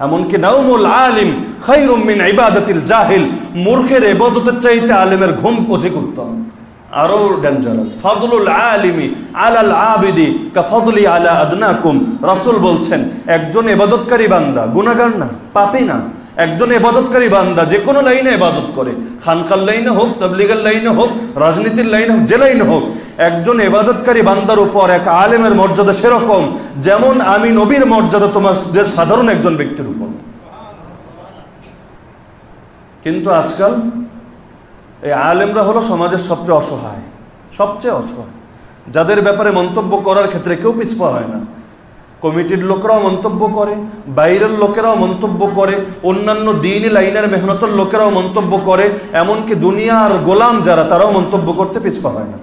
এমনকি নাউমুল আলিম, খায়রুম মিন ইবাদাতিল জাহিল, মূর্খের ইবাদতের চাইতে আলিমের ঘুম অধিক উত্তম। আরও ডেঞ্জারাস ফাদলুল আলিমি আলাল আবিদি কা ফদলি আলা আদনাকুম। রাসূল বলছেন, একজন ইবাদতকারী বান্দা গুনাহগার না, পাপী না। একজন ইবাদতকারী বান্দা যে কোনো লাইনে ইবাদত করে। খানকার লাইনে হোক, তাবলিগের লাইনে হোক, রাজনীতির লাইনে হোক, যে লাইনে হোক, একজন ইবাদতকারী বান্দার উপর এক আলেমের মর্যাদা সেরকম যেমন আমি নবীর মর্যাদা তোমাদের সাধারণ একজন ব্যক্তির উপর। কিন্তু আজকাল এই আলেমরা হলো সমাজের সবচেয়ে অসহায় সবচেয়ে অসহায়। যাদের ব্যাপারে মন্তব্য করার ক্ষেত্রে কেউ পিছপা হয় না। কমিটির লোকেরাও মন্তব্য করে, বাইরের লোকেরাও মন্তব্য করে, অন্যান্য দিনই লাইনের মেহনতের লোকেরাও মন্তব্য করে, এমনকি দুনিয়ার গোলাম যারা, তারাও মন্তব্য করতে পিছপা হয় না।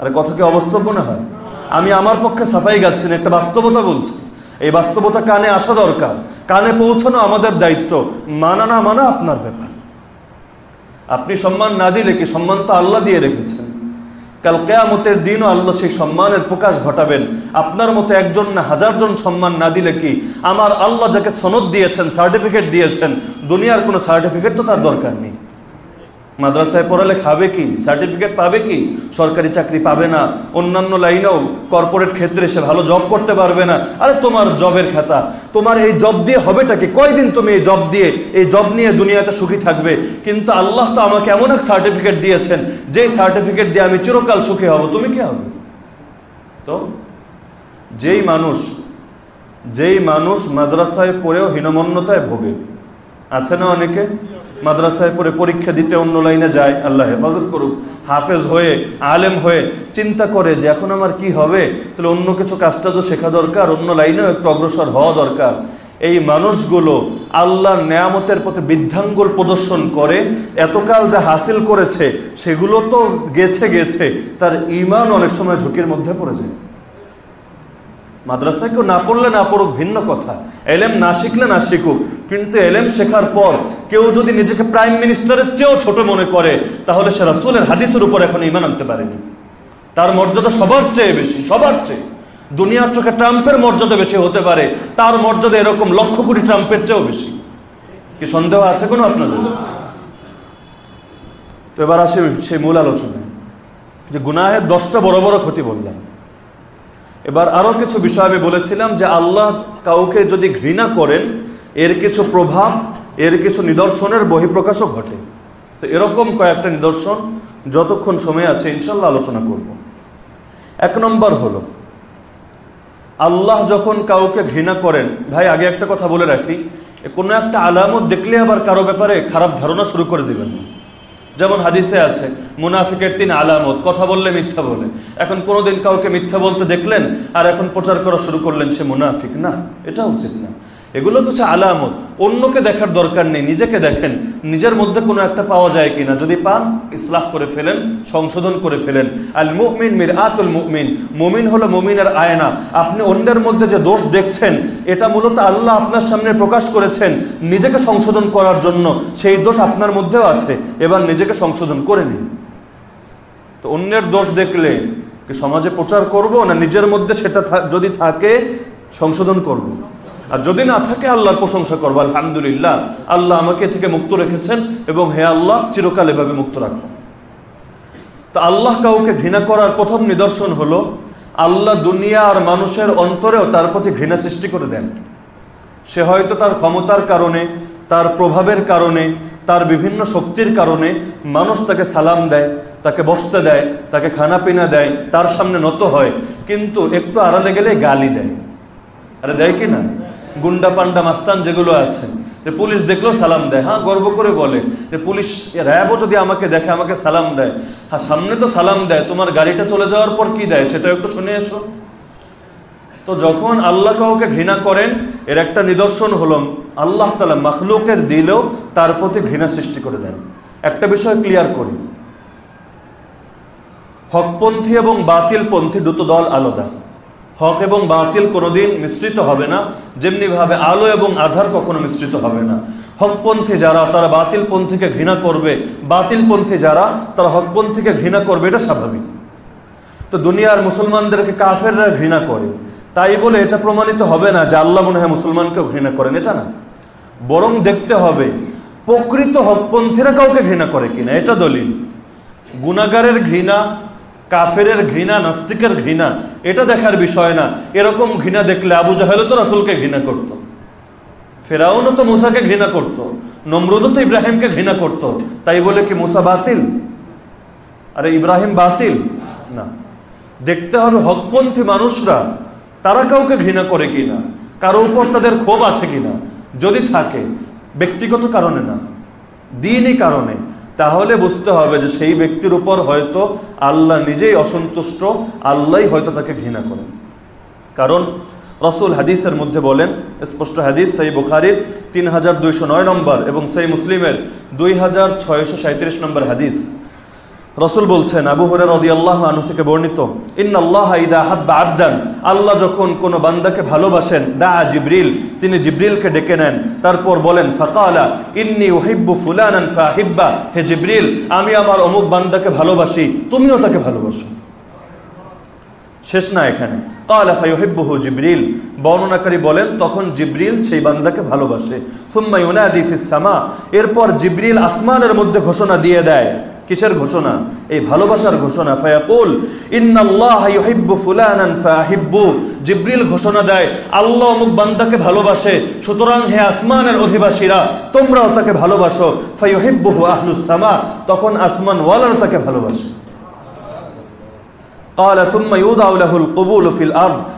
আরে কথা কি অবস্তব্য না হয়? আমি আমার পক্ষে সাফাই গাচ্ছি না, একটা বাস্তবতা বলছি। এই বাস্তবতা কানে আসা দরকার, কানে পৌঁছানো আমাদের দায়িত্ব, মানা না মানা আপনার ব্যাপার। আপনি সম্মান না দিলে কি সম্মান তো আল্লাহ দিয়ে রেখেছেন? কাল কেয়ামতের দিনও আল্লাহ সেই সম্মানের প্রকাশ ঘটাবেন। আপনার মতো একজন না হাজার জন সম্মান না দিলে কি আমার আল্লাহ যাকে সনদ দিয়েছেন, সার্টিফিকেট দিয়েছেন, দুনিয়ার কোনো সার্টিফিকেট তো তার দরকার নেই। মাদ্রাসায় পড়ালে খাবে কি? সার্টিফিকেট পাবে কি? সরকারি চাকরি পাবে না। অন্যান্য লাইনেও কর্পোরেট ক্ষেত্রে সে ভালো জব করতে পারবে না। আরে তোমার জবের খাতা। তোমার এই জব দিয়ে হবেটা কি? কয়দিন তুমি এই জব দিয়ে, এই জব নিয়ে দুনিয়াতে সুখী থাকবে? কিন্তু আল্লাহ তো আমাকে এমন এক সার্টিফিকেট দিয়েছেন, যেই সার্টিফিকেট দিয়ে আমি চিরকাল সুখী হব। তুমি কি হবে? তো? যেই মানুষ যেই মানুষ মাদ্রাসায় পড়েও হীনমন্যতায় ভোগে। আছে না অনেকে? মাদ্রাসায় পড়ে পরীক্ষা দিতে অন্য লাইনে যায়, আল্লাহ হেফাজত করুক। হাফেজ হয়ে, আলেম হয়ে চিন্তা করে যে এখন আমার কি হবে, তাহলে অন্য কিছু কাজটা তো শেখা দরকার, অন্য লাইনেও একটু অগ্রসর হওয়া দরকার। এই মানুষগুলো আল্লাহর নেয়ামতের প্রতি বৃদ্ধাঙ্গুল প্রদর্শন করে, এতকাল যা হাসিল করেছে, সেগুলো তো গেছে গেছে, তার ইমান অনেক সময় ঝুঁকির মধ্যে পড়ে যায়। মাদ্রাসায় কেউ না পড়লে না পড়ুক, ভিন্ন কথা। এলেম না শিখলে না শিখুক কিন্তু এলেম শেখার পর কেউ যদি নিজেকে প্রাইম মিনিস্টারের চেয়েও ছোট মনে করে, তাহলে সে রাসুলের হাদিসের উপর এখন ইমান আনতে পারেনি। তার মর্যাদা সবার চেয়ে বেশি, সবার চেয়ে। দুনিয়ার চোখে ট্রাম্পের মর্যাদা বেশি হতে পারে, তার মর্যাদা এরকম লক্ষ কোটি ট্রাম্পের চেয়েও বেশি। কি সন্দেহ আছে কোনো আপনাদের? তো এবার আসে সেই মূল আলোচনায়। যে গুনাহের দশটা বড় বড় ক্ষতি বললাম। এবার আরও কিছু বিষয় আমি বলেছিলাম যে আল্লাহ কাউকে যদি ঘৃণা করেন এর কিছু প্রভাব, এর কিছু নিদর্শনের বহিঃপ্রকাশও ঘটে। তো এরকম কয়েকটা নিদর্শন যতক্ষণ সময় আছে ইনশাল্লাহ আলোচনা করব। এক নম্বর হলো, আল্লাহ যখন কাউকে ঘৃণা করেন, ভাই আগে একটা কথা বলে রাখি কোনো একটা আলামত দেখলে আবার কারও ব্যাপারে খারাপ ধারণা শুরু করে দিবেন না। যেমন হাদিসে আছে, মুনাফিকের তিন আলামত, কথা বললে মিথ্যা বলে। এখন কোনোদিন কাউকে মিথ্যা বলতে দেখলেন, আর এখন প্রচার করা শুরু করলেন সে মুনাফিক। না এটা উচিত না। এগুলো হচ্ছে আলামত। অন্যকে দেখার দরকার নেই, নিজেকে দেখেন। নিজের মধ্যে কোনো একটা পাওয়া যায় কিনা। যদি পান, ইসলাহ করে ফেলেন, সংশোধন করে ফেলেন। আল মুমিন মির আতুল মুমিন। মুমিন হলো মুমিনের আয়না। আপনি অন্যের মধ্যে যে দোষ দেখছেন, এটা মূলত আল্লাহ আপনার সামনে প্রকাশ করেছেন নিজেকে সংশোধন করার জন্য। সেই দোষ আপনার মধ্যেও আছে। এবার নিজেকে সংশোধন করে নিন। তো অন্যের দোষ দেখলে সমাজে প্রচার করব না নিজের মধ্যে সেটা যদি থাকে, সংশোধন করব। আর যদি না থাকে আল্লাহর প্রশংসা করব, আলহামদুলিল্লাহ, আল্লাহ আমাকে থেকে মুক্ত রেখেছেন এবং হে আল্লাহ, চিরকাল এভাবে মুক্ত রাখো। তো আল্লাহ কাউকে ঘৃণা করার প্রথম নিদর্শন হলো, আল্লাহ দুনিয়া আর মানুষের অন্তরেও তার প্রতি ঘৃণা সৃষ্টি করে দেন। সে হয়তো তার ক্ষমতার কারণে, তার প্রভাবের কারণে, তার বিভিন্ন শক্তির কারণে মানুষ তাকে সালাম দেয়, তাকে বসতে দেয়, তাকে খানা পিনা দেয়, তার সামনে নত হয়, কিন্তু একটু আড়ালে গেলে গালি দেয়। আরে দেয় কি না? গুন্ডা পান্ডা মাস্তান যেগুলো আছে, যে পুলিশ দেখলেও সালাম দেয়। হ্যাঁ গর্ব করে বলে যে পুলিশ র্যাবও যদি আমাকে দেখে, আমাকে সালাম দেয়। হ্যাঁ সামনে তো সালাম দেয়, তোমার গাড়িটা চলে যাওয়ার পর কি দেয়, সেটা একটু শুনে এসো। তো যখন আল্লাহ কাউকে ঘৃণা করেন, এর একটা নিদর্শন হলো, আল্লাহ তালা মখলুকের দিলেও তার প্রতি ঘৃণা সৃষ্টি করে দেন। একটা বিষয় ক্লিয়ার করি। হকপন্থী এবং বাতিলপন্থী দুটো দল আলাদা। হক এবং বাতিল কোনোদিন মিশ্রিত হবে না। যেমনিভাবে আলো এবং আধার কখনো মিশ্রিত হবে না। হকপন্থী যারা, তারা বাতিলপন্থীকে ঘৃণা করবে। বাতিলপন্থী যারা, তারা হকপন্থীকে ঘৃণা করবে, এটা স্বাভাবিক। তো দুনিয়ার মুসলমানদেরকে কাফেররা ঘৃণা করে। তাই বলে এটা প্রমাণিত হবে না যে আল্লাহ মনে হয় মুসলমানকেও ঘৃণা করেন, এটা না। বরং দেখতে হবে, প্রকৃত হকপন্থীরা কাউকে ঘৃণা করে কিনা, এটা দলিল। গুণাগারের ঘৃণা কাফেরের ঘৃণা, নাস্তিকের ঘৃণা, এটা দেখার বিষয় না এরকম ঘৃণা দেখলে আবু জাহেলও তো রাসুলকে ঘৃণা করত। ফেরাউনও তো মুসাকে ঘৃণা করত। নমরুদও তো ইব্রাহিমকে ঘৃণা করত। তাই বলে কি মুসা বাতিল আরে ইব্রাহিম বাতিল না দেখতে হবে হকপন্থী মানুষরা, তারা কাউকে ঘৃণা করে কিনা, কারও উপর তাদের ক্ষোভ আছে কিনা, যদি থাকে, ব্যক্তিগত কারণে না, দিনই কারণে তাহলে বুঝতে হবে যে সেই ব্যক্তির উপর হয়তো আল্লাহ নিজেই অসন্তুষ্ট আল্লাহ হয়তো তাকে ঘৃণা করেন কারণ রসুল হাদিসের মধ্যে বলেন, স্পষ্ট হাদিস, সেই বুখারির তিন হাজার দুইশো নয় নম্বর এবং সেই মুসলিমের দুই হাজার ছয়শো সাঁত্রিশ নম্বর হাদিস। রসুল বলছেন, আবু হরে রদি আল্লাহ আনু থেকে বর্ণিত ইন আল্লাহ ইদা হাব্বা আবদান আল্লাহ যখন কোনো বান্দাকে ভালোবাসেন দা জিব্রিল তিনি জিব্রিলকে ডেকে নেন। তারপর বলেন, ফাকালা, ইন্নি ওহিব্বু ফুলানান ফাহিব্বা হে জিব্রিল, আমি আমার অমুক বান্দাকে ভালোবাসি, তুমিও তাকে ভালোবাসো শেষ না এখানে। কালা ফাইহিব্বুহু জিব্রিল বর্ণনাকারী বলেন, তখন জিব্রিল সেই বান্দাকে ভালোবাসে সুম্মা ইউনাদি ফিস সামা এরপর জিব্রিল আসমানের মধ্যে ঘোষণা দিয়ে দেয়। কিসের ঘোষণা? এই ভালোবাসার ঘোষণা। ফায়াকুল, ইন্নাল্লাহ ইউহিব্বু ফুলানান ফাহিব্বু। জিব্রিল ঘোষণা দেয়, আল্লাহ অমুক বান্দাকে ভালোবাসে, সুতরাং হে আসমানের অধিবাসীরা, তোমরাও তাকে ভালোবাসো। ফায়ুহিব্বুহু আহলুস সামা, তখন আসমান ওয়ালার তাকে ভালোবাসে।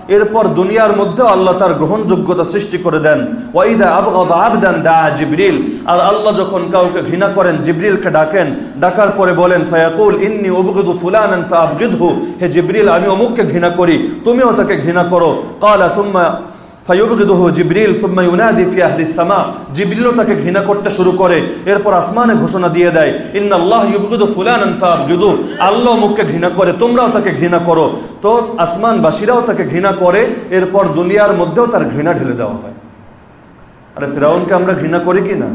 এরপর দুনিয়ার মধ্যে আল্লাহ তার গ্রহণযোগ্যতা সৃষ্টি করে দেন। ওয়াইদা আবগাদ আবদান দা জিবরিল। আর আল্লাহ যখন কাউকে ঘৃণা করেন, জিবরিলকে ডাকেন, ডাকার পরে বলেন, ফায়াকুল ইন্নি উবগিদু ফুলানান হে জিবরিল, আমি অমুককে ঘৃণা করি, তুমিও তাকে ঘৃণা করো। কালা সুম্মা ফায়ুবগিদুহু জিবরিল সুম্মা ইউনাদি ফি আহলিস সামা। জিবরিলও তাকে ঘৃণা করতে শুরু করে। এরপর আসমানে ঘোষণা দিয়ে দেয়, ইন্নাল্লাহ ইউবগিদু ফুলানান ফাআবগিদু আল্লাহ মুখকে ঘৃণা করে, তোমরাও তাকে ঘৃণা করো। তো আসমানবাসীরাও তাকে ঘৃণা করে, এরপর দুনিয়ার মধ্যেও তার ঘৃণা ঢেলে দেওয়া হয়। আরে ফেরাউনকে আমরা ঘৃণা করি কি না?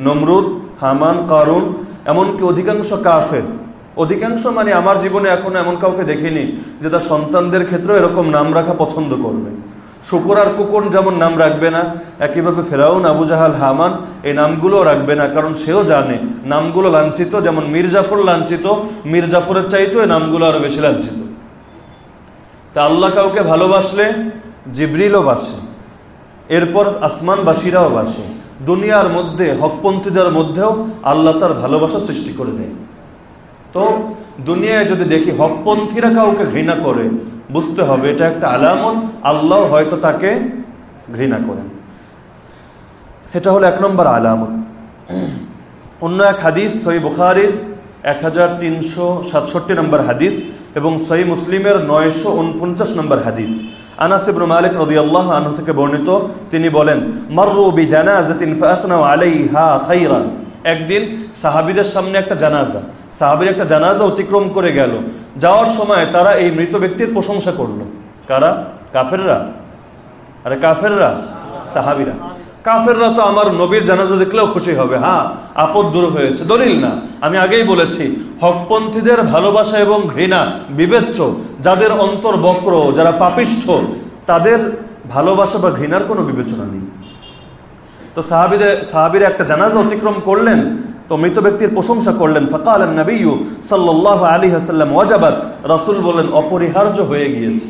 নমরুদ, হামান, কারুন, এমনকি অধিকাংশ কাফের। অধিকাংশ মানে আমার জীবনে এখনও এমন কাউকে দেখিনি যে তার সন্তানদের ক্ষেত্রেও এরকম নাম রাখা পছন্দ করবে। শুকুর আর কুকন যেমন নাম রাখবে না, একইভাবে ফেরাউন, আবু জাহাল, হামান, এই নামগুলো রাখবে না, কারণ সেও জানে নামগুলো লাঞ্ছিত, যেমন মির্জাফর লাঞ্ছিত মীর জাফরের চাইতো এই নামগুলো আরও বেশি লাঞ্ছিত। তা আল্লাহ কাউকে ভালোবাসলে জিবরিলও বাসে, এরপর আসমানবাসীরাও বাসে, দুনিয়ার মধ্যে, হকপন্থীদের মধ্যেও আল্লাহ তার ভালোবাসা সৃষ্টি করে দেয়। তো দুনিয়ায় যদি দেখি হকপন্থীরা কাউকে ঘৃণা করে বুঝতে হবে, এটা একটা আলামত। আল্লাহ হয়তো তাকে ঘৃণা করেন। এটা হলো এক নম্বর আলামত। অন্য এক হাদিস সই বুখারির এক হাজার তিনশো সাতষট্টি নম্বর হাদিস এবং সই মুসলিমের নয়শো উনপঞ্চাশ নম্বর হাদিস। আনাস মালিক রাদিয়াল্লাহু আনহু থেকে বর্ণিত, তিনি বলেন, মাররু বিজানাজাতিন ফাসনাউ আলাইহা খাইরান। একদিন সাহাবীদের সামনে একটা জানাজা সাহাবীর একটা জানাজা অতিক্রম করে গেল। যাওয়ার সময় তারা এই মৃত ব্যক্তির প্রশংসা করল। কারা? কাফেররা? আরে কাফেররা? সাহাবিরা। কাফেররা তো আমার নবীর জানাজা দেখলেও খুশি হবে। হ্যাঁ আপদ দূর হয়েছে। দলিল না। আমি আগেই বলেছি, হকপন্থীদের ভালোবাসা এবং ঘৃণা বিবেচ্য, যাদের অন্তর বক্র, যারা পাপিষ্ঠ, তাদের ভালোবাসা বা ঘৃণার কোনো বিবেচনা নেই। তো সাহাবিদের সাহাবিরা একটা জানাজা অতিক্রম করলেন। তো মৃত ব্যক্তির প্রশংসা করলেন, ফকাল নবীয় সাল্লাহ আলী হাসাল্লাম ওয়াজাবাদ রাসুল বলেন, অপরিহার্য হয়ে গিয়েছে।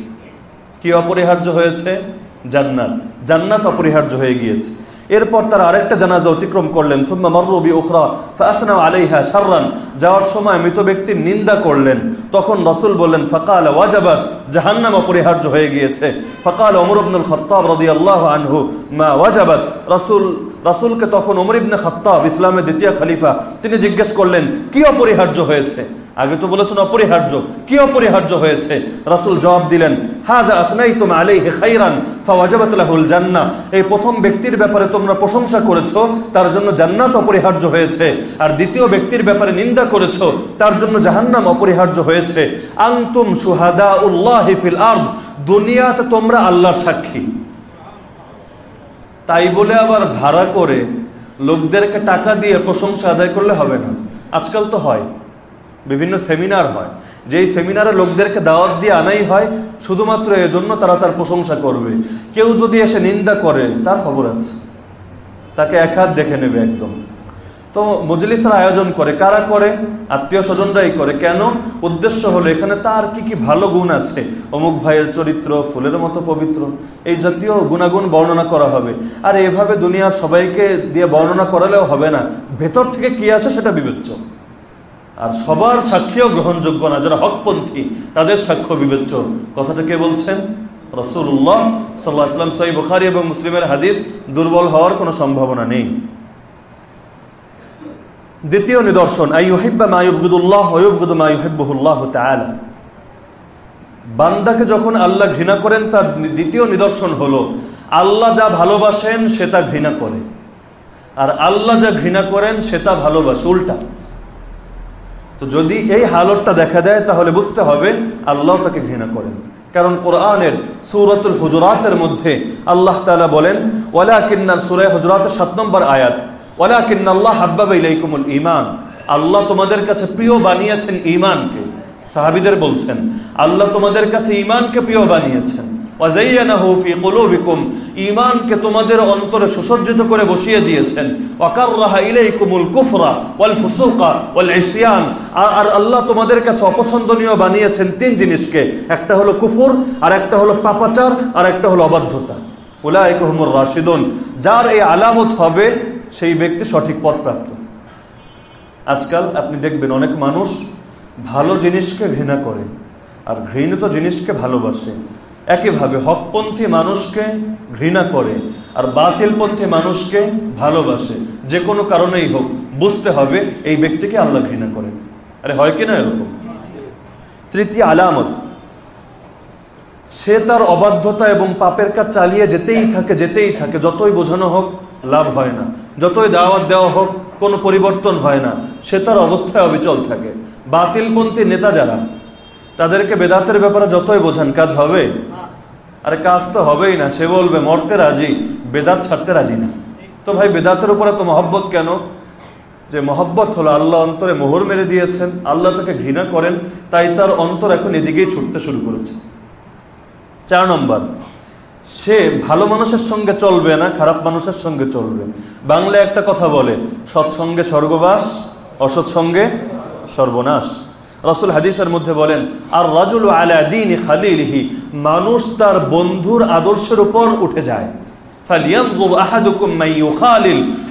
কি অপরিহার্য হয়েছে? জান্নাত। জান্নাত অপরিহার্য হয়ে গিয়েছে। এরপর তারা আরেকটা জানাজা অতিক্রম করলেন থুম্মা মর্রবি উখরা ফাসনা আলাইহা শাররান যাওয়ার সময় মৃত ব্যক্তির নিন্দা করলেন। তখন রসুল বললেন, ফকাল ওয়াজাবাত জাহান্নাম অপরিহার্য হয়ে গিয়েছে। ফকাল ওমর ইবনুল খত্তাব রাদিয়াল্লাহু আনহু, মা ওয়াজাবাত রাসূল, রাসূলকে তখন ওমর ইবনে খত্তাব, ইসলামের দ্বিতীয় খলিফা, তিনি জিজ্ঞেস করলেন, কি অপরিহার্য হয়েছে? আগে তো বলেছেন অপরিহার্য। কি অপরিহার্য হয়েছে? রাসূল জবাব দিলেন হাদা আথনাইতুম আলাইহি খাইরান, ফাওয়াজাবাত লাহুল জান্নাহ। এই প্রথম ব্যক্তির ব্যাপারে তোমরা প্রশংসা করেছ, তার জন্য জান্নাত অপরিহার্য হয়েছে। আর দ্বিতীয় ব্যক্তির ব্যাপারে নিন্দা করেছ, তার জন্য জাহান্নাম অপরিহার্য হয়েছে। আনতুম শুহাদা উল্লাহি ফিল আরদ, দুনিয়াতে তোমরা আল্লাহর সাক্ষী। তাই বলে আবার ভাড়া করে লোকদেরকে টাকা দিয়ে প্রশংসা আদায় করলে হবে না। আজকাল তো হয়। বিভিন্ন সেমিনার হয়। যেই সেমিনারে লোকদেরকে দাওয়াত দিয়ে আনাই হয়, শুধুমাত্র এজন্য তারা তার প্রশংসা করবে। কেউ যদি এসে নিন্দা করে, তার খবর আছে। তাকে এক হাত দেখে নেবে একদম। তো মজলিসের আয়োজন করে। কারা করে? আত্মীয় স্বজনরাই করে। কেন? উদ্দেশ্য হলো এখানে তার কি কি ভালো গুণ আছে? অমুক ভাইয়ের চরিত্র, ফুলের মতো পবিত্র। এই জাতীয় গুণাগুণ বর্ণনা করা হবে। আর এভাবে দুনিয়ার সবাইকে দিয়ে বর্ণনা করালেও হবে না। ভেতর থেকে কি আসে সেটা বিবেচ্য। আর সবার সাক্ষীও গ্রহণযোগ্য না, যারা হকপন্থী, তাদের সাক্ষ্য বিবেচ্য। কথাটা কে বলছেন? রসুল্লাহ সাল্লাহ আসলাম সই বুখারি এবং মুসলিমের হাদিস দুর্বল হওয়ার কোনো সম্ভাবনা নেই। দ্বিতীয় নিদর্শন বান্দাকে যখন আল্লাহ ঘৃণা করেন, তার দ্বিতীয় নিদর্শন হলো, আল্লাহ যা ভালোবাসেন, সে তা ঘৃণা করে। আর আল্লাহ যা ঘৃণা করেন, সে তা ভালোবাসে, উল্টা। তো যদি এই হালতটা দেখা দেয়, তাহলে বুঝতে হবে আল্লাহ তাকে ঘৃণা করেন। কারণ কোরআনের সুরতুল হুজরাতের মধ্যে আল্লাহ তালা বলেন ওয়ালা কিন্নার সুরায় হুজরাতের সাত নম্বর আয়াত ওয়ালা কিন্নাল্লাহ হাব্বাব ইলাইকুমুল ইমান আল্লাহ তোমাদের কাছে প্রিয় বানিয়েছেন ইমানকে সাহাবিদের বলছেন, আল্লাহ তোমাদের কাছে ইমানকে প্রিয় বানিয়েছেন। ওয়াজাইয়ানাহু ফি কুলুবিকুম, ঈমানকে তোমাদের অন্তরে সুসজ্জিত করে বসিয়ে দিয়েছেন। ওয়াকাররাহা ইলাইকুমুল কুফরা ওয়াল ফুসুকা ওয়াল ইসয়ান। আর আল্লাহ তোমাদের কাছে অপছন্দনীয় বানিয়েছেন তিন জিনিসকে। একটা হলো কুফর, আর একটা হলো পাপাচার, আর একটা হলো অবাধ্যতা। উলাইকুহুমুর রাশিদুন। যার এই আলামত হবে, সেই ব্যক্তি সঠিক পথ প্রাপ্ত। আজকাল আপনি দেখবেন অনেক মানুষ ভালো জিনিসকে ঘৃণা করে, আর ঘৃণিত জিনিসকে ভালোবাসে। একইভাবে হকপন্থী মানুষকে ঘৃণা করে আর বাতিলপন্থী মানুষকে ভালোবাসে, যে কোনো কারণেই হোক, বুঝতে হবে এই ব্যক্তিকে আল্লাহ ঘৃণা করেন। আরে হয় কি না এরকম? তৃতীয় আলামত, সে তার অবাধ্যতা এবং পাপের কাজ চালিয়ে যেতেই থাকে যেতেই থাকে, যতই বোঝানো হোক লাভ হয় না, যতই দাওয়াত দেওয়া হোক, কোনো পরিবর্তন হয় না, সে তার অবস্থায় অবিচল থাকে। বাতিলপন্থী নেতা যারা, তাদেরকে বেদাতের ব্যাপারে যতই বোঝান, কাজ হবে। আরে কাজ তো হবেই না, সে বলবে, মরতে রাজি, বেদাত ছাড়তে রাজি না। তো ভাই, বেদাতের উপরে তো মহব্বত কেন? যে মহব্বত হলো আল্লাহ অন্তরে মোহর মেরে দিয়েছেন, আল্লাহ তাকে ঘৃণা করেন, তাই তার অন্তর এখন এদিকেই ছুটতে শুরু করেছে। চার নম্বর, সে ভালো মানুষের সঙ্গে চলবে না, খারাপ মানুষের সঙ্গে চলবে। বাংলায় একটা কথা বলে, সৎসঙ্গে স্বর্গবাস, অসৎসঙ্গে সর্বনাশ। রসুল হাদিসের মধ্যে বলেন আর রাজুল আলা দিন খালিলহি মানুষ তার বন্ধুর আদর্শের উপর উঠে যায়।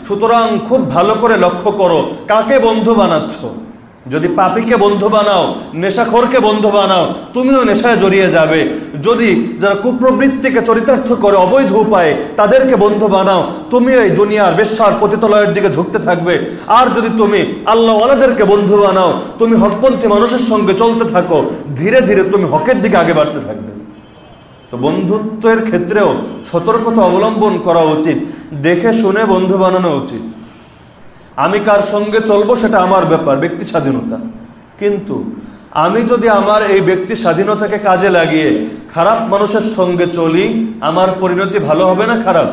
সুতরাং খুব ভালো করে লক্ষ্য করো কাকে বন্ধু বানাচ্ছ। যদি পাপিকে বন্ধু বানাও, নেশাখোরকে বন্ধু বানাও, তুমিও নেশায় জড়িয়ে যাবে। যদি যারা কুপ্রবৃত্তিকে চরিতার্থ করে অবৈধ উপায়ে তাদেরকে বন্ধু বানাও তুমিও এই দুনিয়ার বেশ্বার পতিতলয়ের দিকে ঝুঁকতে থাকবে। আর যদি তুমি আল্লাহ আলাদেরকে বন্ধু বানাও, তুমি হকপন্থী মানুষের সঙ্গে চলতে থাকো, ধীরে ধীরে তুমি হকের দিকে আগে বাড়তে থাকবে। তো বন্ধুত্বের ক্ষেত্রেও সতর্কতা অবলম্বন করা উচিত। দেখে শুনে বন্ধু বানানো উচিত। আমি কার সঙ্গে চলবো সেটা আমার ব্যাপার, ব্যক্তি স্বাধীনতা। কিন্তু আমি যদি আমার এই ব্যক্তি স্বাধীনতাকে কাজে লাগিয়ে খারাপ মানুষের সঙ্গে চলি, আমার পরিণতি ভালো হবে না খারাপ?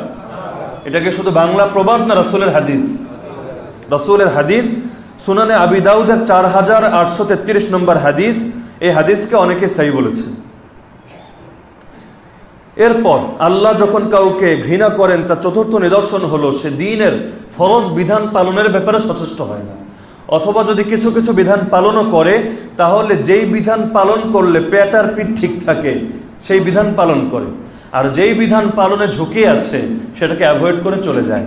এটাকে শুধু বাংলা প্রবাদ না রসুলের হাদিস? রসুলের হাদিস, সুনানে আবিদাউদের চার হাজার আটশো তেত্রিশ নম্বর হাদিস, এই হাদিসকে অনেকে সাই বলেছেন। এরপর আল্লাহ যখন কাউকে ঘৃণা করেন, তার চতুর্থ নিদর্শন হলো সে দিনের ফরজ বিধান পালনের ব্যাপারে সচেষ্ট হয় না। অথবা যদি কিছু কিছু বিধান পালনও করে, তাহলে যেই বিধান পালন করলে পেট আর পিঠ ঠিক থাকে, সেই বিধান পালন করে। আর যেই বিধান পালনে ঝুঁকি আছে, সেটাকে অ্যাভয়েড করে চলে যায়।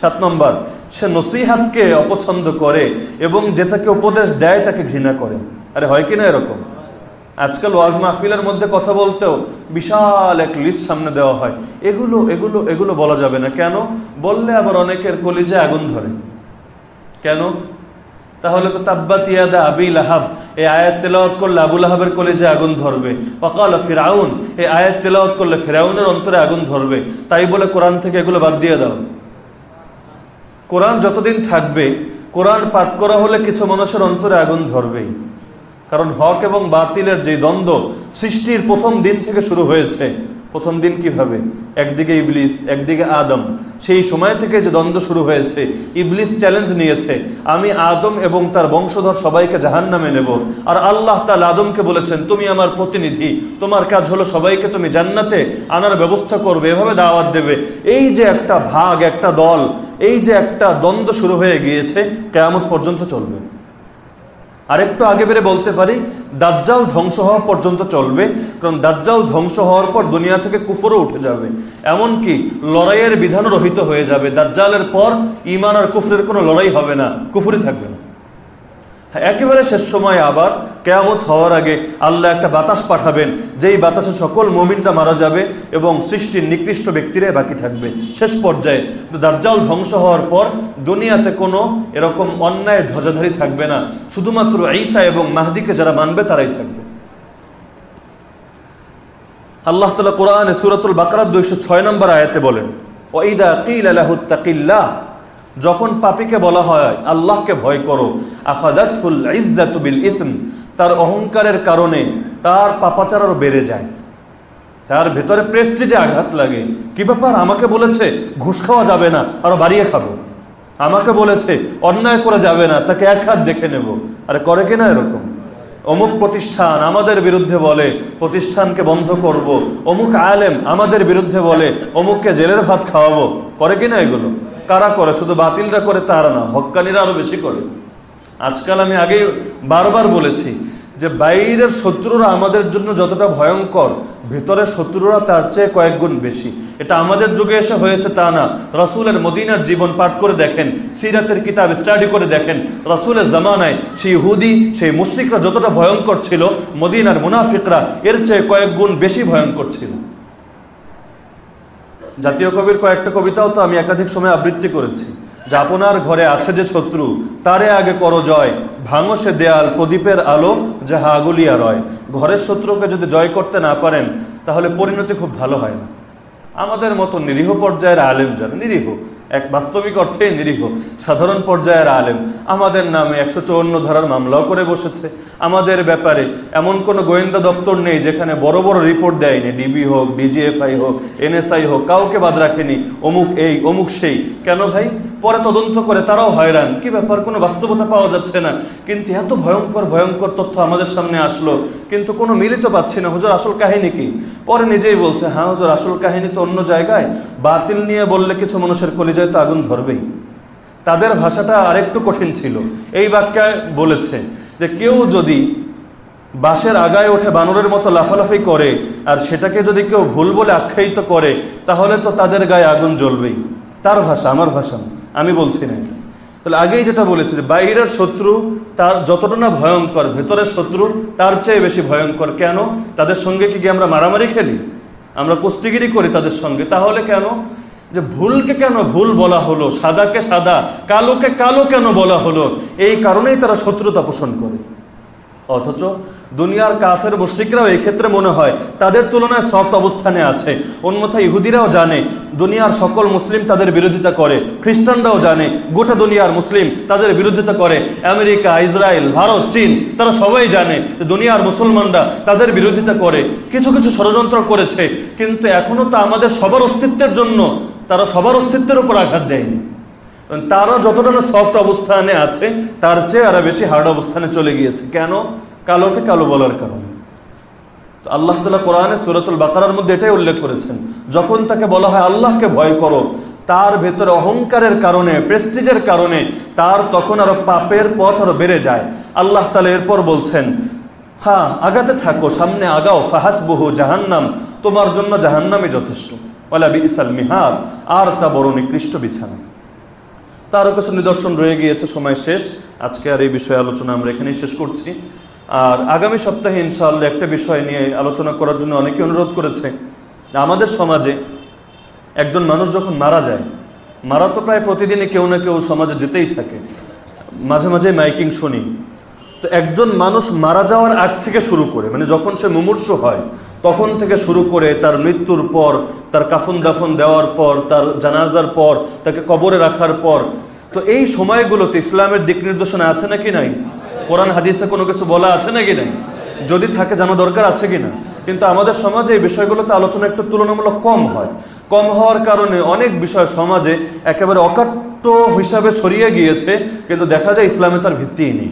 সাত নম্বর, সে নসিহাতকে অপছন্দ করে এবং যে তাকে উপদেশ দেয়, তাকে ঘৃণা করে। আরে হয় কিনা এরকম? আজকাল ওয়াজ মাহফিলের মধ্যে কথা বলতেও বিশাল এক লিস্ট সামনে দেওয়া হয়। এগুলো এগুলো এগুলো বলা যাবে না। কেন? বললে আবার অনেকের কলিজে আগুন ধরে। কেন? তাহলে তো তাব্বাত ইয়াদা আবি লাহাব। এই আয়াত তেলাওয়াত করলে আবুল আহাবের কলেজে আগুন ধরবে। অকাল ফিরাউন। এই আয়াত তেলাওয়াত করলে ফিরাউনের অন্তরে আগুন ধরবে। তাই বলে কোরআন থেকে এগুলো বাদ দিয়ে দাও। কোরআন যতদিন থাকবে, কোরআন পাঠ করা হলে কিছু মানুষের অন্তরে আগুন ধরবেই। কারণ হক এবং বাতিলের যে দ্বন্দ্ব সৃষ্টির প্রথম দিন থেকে শুরু হয়েছে। প্রথম দিন কীভাবে একদিকে ইবলিস, একদিকে আদম। সেই সময় থেকে যে দ্বন্দ্ব শুরু হয়েছে, ইবলিস চ্যালেঞ্জ নিয়েছে। আমি আদম এবং তার বংশধর সবাইকে জাহান নামে নেব। আর আল্লাহ তাল আদমকে বলেছেন, তুমি আমার প্রতিনিধি। তোমার কাজ হলো সবাইকে তুমি জান্নাতে আনার ব্যবস্থা করবে, এভাবে দাওয়াত দেবে। এই যে একটা ভাগ, একটা দল, এই যে একটা দ্বন্দ্ব শুরু হয়ে গিয়েছে, কেয়ামত পর্যন্ত চলবে। আরেকটু আগে বেড়ে বলতে পারি, দাজ্জাল ধ্বংস হওয়া পর্যন্ত চলবে, কারণ দাজ্জাল ধ্বংস হওয়ার পর দুনিয়া থেকে কুফরও উঠে যাবে। এমনকি লড়াইয়ের বিধান রহিত হয়ে যাবে। দাজ্জালের পর ইমান আর কুফরের কোনো লড়াই হবে না, কুফরি থাকবে না। একেবারে শেষ সময় আবার কেয়ামত হওয়ার আগে আল্লাহ একটা বাতাস পাঠাবেন, যেই বাতাসে সকল মমিনটা মারা যাবে এবং সৃষ্টির নিকৃষ্ট ব্যক্তিরাই বাকি থাকবে। শেষ পর্যায়ে দার্জাল ধ্বংস হওয়ার পর দুনিয়াতে কোনো এরকম অন্যায় ধ্বজাধারী থাকবে না। শুধুমাত্র ঈসা এবং মাহদিকে যারা মানবে, তারাই থাকবে। আল্লাহ তালা কোরআনে সুরাতুল বাকারাত দুইশো ছয় নম্বর আয়াতে বলেন ওইদা কিল আলাহুত্তাকিল্লাহ যখন পাপিকে বলা হয়, আল্লাহকে ভয় করো আফাদাতুল ইসম, তার অহংকারের কারণে তার পাপাচার আরও বেড়ে যায়। তার ভেতরে প্রেস্টিজে আঘাত লাগে। কি ব্যাপার? আমাকে বলেছে, ঘুষ খাওয়া যাবে না, আরও বাড়িয়ে খাব। আমাকে বলেছে, অন্যায় করে যাবে না, তাকে এক হাত দেখে নেব। আরে করে কিনা এরকম? অমুক প্রতিষ্ঠান আমাদের বিরুদ্ধে বলে, প্রতিষ্ঠানকে বন্ধ করব। অমুক আলেম আমাদের বিরুদ্ধে বলে, অমুককে জেলের ভাত খাওয়াবো। করে কিনা এগুলো? কারা করে? শুধু বাতিলরা করে তারা না, হকানিরা আরও বেশি করে। আজকাল আমি আগে বারবার বলেছি যে বাইরের শত্রুরা আমাদের জন্য যতটা ভয়ঙ্কর, ভেতরের শত্রুরা তার চেয়ে কয়েক গুণ বেশি। এটা আমাদের যুগে এসে হয়েছে তা না। রসুলের মদিনার জীবন পাঠ করে দেখেন, সিরাতের কিতাব স্টাডি করে দেখেন, রসুলের জামানায় সেই হুদি সেই মুশ্রিকরা যতটা ভয়ঙ্কর ছিল, মদিনার মুনাফিকরা এর চেয়ে কয়েক গুণ বেশি ভয়ঙ্কর ছিল। জাতীয় কবির কয়েকটা কবিতাও তো আমি একাধিক সময় আবৃত্তি করেছি। যে আপনার ঘরে আছে যে শত্রু, তারে আগে করো জয়, ভাঙো সে দেয়াল, প্রদীপের আলো যাহা আগুলিয়া রয়। ঘরের শত্রুকে যদি জয় করতে না পারেন, তাহলে পরিণতি খুব ভালো হয় না। আমাদের মতো নিরীহ পর্যায়ের আলেম যারা, নিরীহ এক বাস্তবিক অর্থে নিরীহ, সাধারণ পর্যায়ের আলেম। আমাদের নামে একশো চৌন্ন ধারার মামলাও করে বসেছে। আমাদের ব্যাপারে এমন কোনো গোয়েন্দা দপ্তর নেই যেখানে বড় বড় রিপোর্ট দেয়নি। ডিবি হোক ডিজিএফআই হোক, এনএসআই হোক, কাউকে বাদ রাখেনি। অমুক এই, অমুক সেই। কেন ভাই? পরে তদন্ত করে তারাও হয়রান। কি ব্যাপার? কোনো বাস্তবতা পাওয়া যাচ্ছে না। কিন্তু এত ভয়ঙ্কর ভয়ঙ্কর তথ্য আমাদের সামনে আসলো। কিন্তু কোনো মিলিত পাচ্ছি না। হুজুর, আসল কাহিনী কি? পরে নিজেই বলছে হ্যাঁ হুজুর, আসল কাহিনী তো অন্য জায়গায়। বাতিল নিয়ে বললে কিছু মানুষের কলিজায় তো আগুন ধরবেই। তাদের ভাষাটা আরেকটু কঠিন ছিল। এই বাক্যে বলেছে যে, কেউ যদি বাঁশের আগায় ওঠে বানরের মতো লাফালাফি করে, আর সেটাকে যদি কেউ ভুল বলে আখ্যায়িত করে, তাহলে তো তাদের গায়ে আগুন জ্বলবেই। তার ভাষা, আমার ভাষা, আমি বলছি না। তাহলে আগেই যেটা বলেছি যে, বাইরের শত্রু তার যতটা না ভয়ঙ্কর, ভেতরের শত্রু তার চেয়ে বেশি ভয়ঙ্কর। কেন? তাদের সঙ্গে কি গিয়ে আমরা মারামারি খেলি? আমরা কুস্তিগিরি করি তাদের সঙ্গে। তাহলে কেন? যে ভুলকে কেন ভুল বলা হলো, সাদাকে সাদা, কালোকে কালো কেন বলা হলো, এই কারণেই তারা শত্রুতা পোষণ করে। অথচ দুনিয়ার কাফের মুশ্রিকরাও ক্ষেত্রে মনে হয় তাদের তুলনায় সফট অবস্থানে আছে। অন্যথা ইহুদিরাও জানে, দুনিয়ার সকল মুসলিম তাদের বিরোধিতা করে। খ্রিস্টানরাও জানে, গোটা দুনিয়ার মুসলিম তাদের বিরোধিতা করে। আমেরিকা, ইসরায়েল, ভারত, চীন, তারা সবাই জানে যে দুনিয়ার মুসলমানরা তাদের বিরোধিতা করে। কিছু কিছু ষড়যন্ত্র করেছে, কিন্তু এখনও তো আমাদের সবার অস্তিত্বের জন্য তারা সবার অস্তিত্বের উপর আঘাত দেয়নি। তারা যতটা সফট অবস্থানে আছে, তার চেয়ে আরও বেশি হার্ড অবস্থানে চলে গিয়েছে। কেন? কালোকে কালো বলার কারণে। তো আল্লাহ তালা কোরআনে সুরতুল বাকারার মধ্যে এটাই উল্লেখ করেছেন, যখন তাকে বলা হয় আল্লাহকে ভয় করো, তার ভেতরে অহংকারের কারণে প্রেস্টিজের কারণে, তার তখন আরও পাপের পথ আরও বেড়ে যায়। আল্লাহ তালা এরপর বলছেন হ্যাঁ আগাতে থাকো, সামনে আগাও ফাহাস বহু জাহান্নাম, তোমার জন্য জাহান্নামই যথেষ্ট। ওলা বিসাল মিহাদ আর তা বড় নিকৃষ্ট বিছানা। তারও কিছু নিদর্শন রয়ে গিয়েছে, সময় শেষ। আজকে আর এই বিষয়ে আলোচনা আমরা এখানেই শেষ করছি। আর আগামী সপ্তাহে ইনশাআল্লাহ একটা বিষয় নিয়ে আলোচনা করার জন্য অনেকে অনুরোধ করেছে। আমাদের সমাজে একজন মানুষ যখন মারা যায়, মারা তো প্রায় প্রতিদিনই কেউ না কেউ সমাজে যেতেই থাকে। মাঝে মাঝে মাইকিং শুনি। তো একজন মানুষ মারা যাওয়ার আগ থেকে শুরু করে মানে যখন সে মুমূর্ষ হয় তখন থেকে শুরু করে তার মৃত্যুর পর, তার কাফন দাফন দেওয়ার পর, তার জানাজার পর, তাকে কবরে রাখার পর, তো এই সময়গুলোতে ইসলামের দিক নির্দেশনা আছে নাকি নাই? কোরআন, হাদিসে কোনো কিছু বলা আছে নাকি নাই? যদি থাকে, জানা দরকার আছে কিনা? কিন্তু আমাদের সমাজে এই বিষয়গুলোতে আলোচনা একটু তুলনামূলক কম হয়। কম হওয়ার কারণে অনেক বিষয় সমাজে একেবারে অকাট্য হিসাবে সরিয়ে গিয়েছে, কিন্তু দেখা যায় ইসলামে তার ভিত্তিই নেই।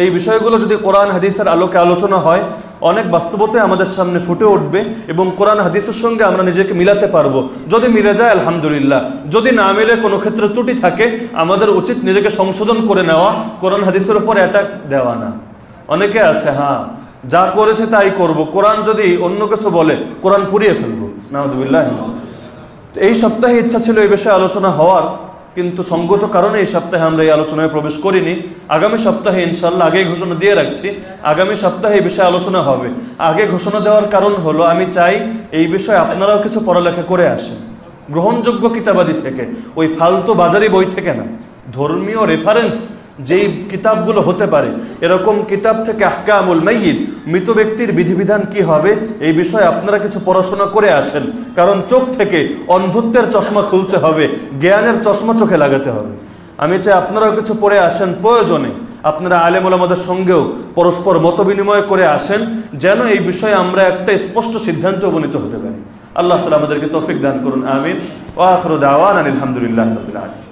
তো এই বিষয়গুলো যদি কোরআন, হাদিসের আলোকে আলোচনা হয়, অনেক বাস্তবতে আমাদের সামনে ফুটে উঠবে এবং কোরআন, হাদিসের সঙ্গে আমরা নিজেকে মিলাতে পারব। যদি মিলে যায়, আলহামদুলিল্লাহ। যদি না মিলে, কোনো ক্ষেত্রে ত্রুটি থাকে, আমাদের উচিত নিজেকে সংশোধন করে নেওয়া। কোরআন, হাদিসের উপর অ্যাটাক দেওয়া না। অনেকে আছে হ্যাঁ যা করেছে তাই করব। কোরআন যদি অন্য কিছু বলে, কোরআন পুড়িয়ে ফেলব। নাহদুবিল্লাহ এই সপ্তাহে ইচ্ছা ছিল এই বিষয়ে আলোচনা হওয়ার। কিন্তু সঙ্গত কারণে এই সপ্তাহে আমরা এই আলোচনায় প্রবেশ করিনি। আগামী সপ্তাহে ইনশাল্লাহ আগে ঘোষণা দিয়ে রাখছি, আগামী সপ্তাহে এই বিষয়ে আলোচনা হবে। আগে ঘোষণা দেওয়ার কারণ হলো, আমি চাই এই বিষয়ে আপনারাও কিছু পড়ালেখা করে আসেন। গ্রহণযোগ্য কিতাবাদি থেকে, ওই ফালতু বাজারি বই থেকে না। ধর্মীয় রেফারেন্স যেই কিতাবগুলো হতে পারে। এরকম কিতাব থেকে আহকামুল মাইয়িদ মৃত ব্যক্তির বিধিবিধান কি হবে? এই বিষয়ে আপনারা কিছু পড়াশোনা করে আসেন। কারণ চোখ থেকে অন্ধত্বের চশমা খুলতে হবে, জ্ঞানের চশমা চোখে লাগাতে হবে। আমি চাই আপনারাও কিছু পড়ে আসেন প্রয়োজনে। আপনারা আলেমুল আমাদের সঙ্গেও পরস্পর মত বিনিময় করে আসেন, যেন এই বিষয়ে আমরা একটা স্পষ্ট সিদ্ধান্তে উপনীত হতে পারি। আল্লাহ তালা আমাদেরকে তৌফিক দান করুন, আমিন। ও আখরুদ আওয়ান আলহামদুলিল্লাহ আলম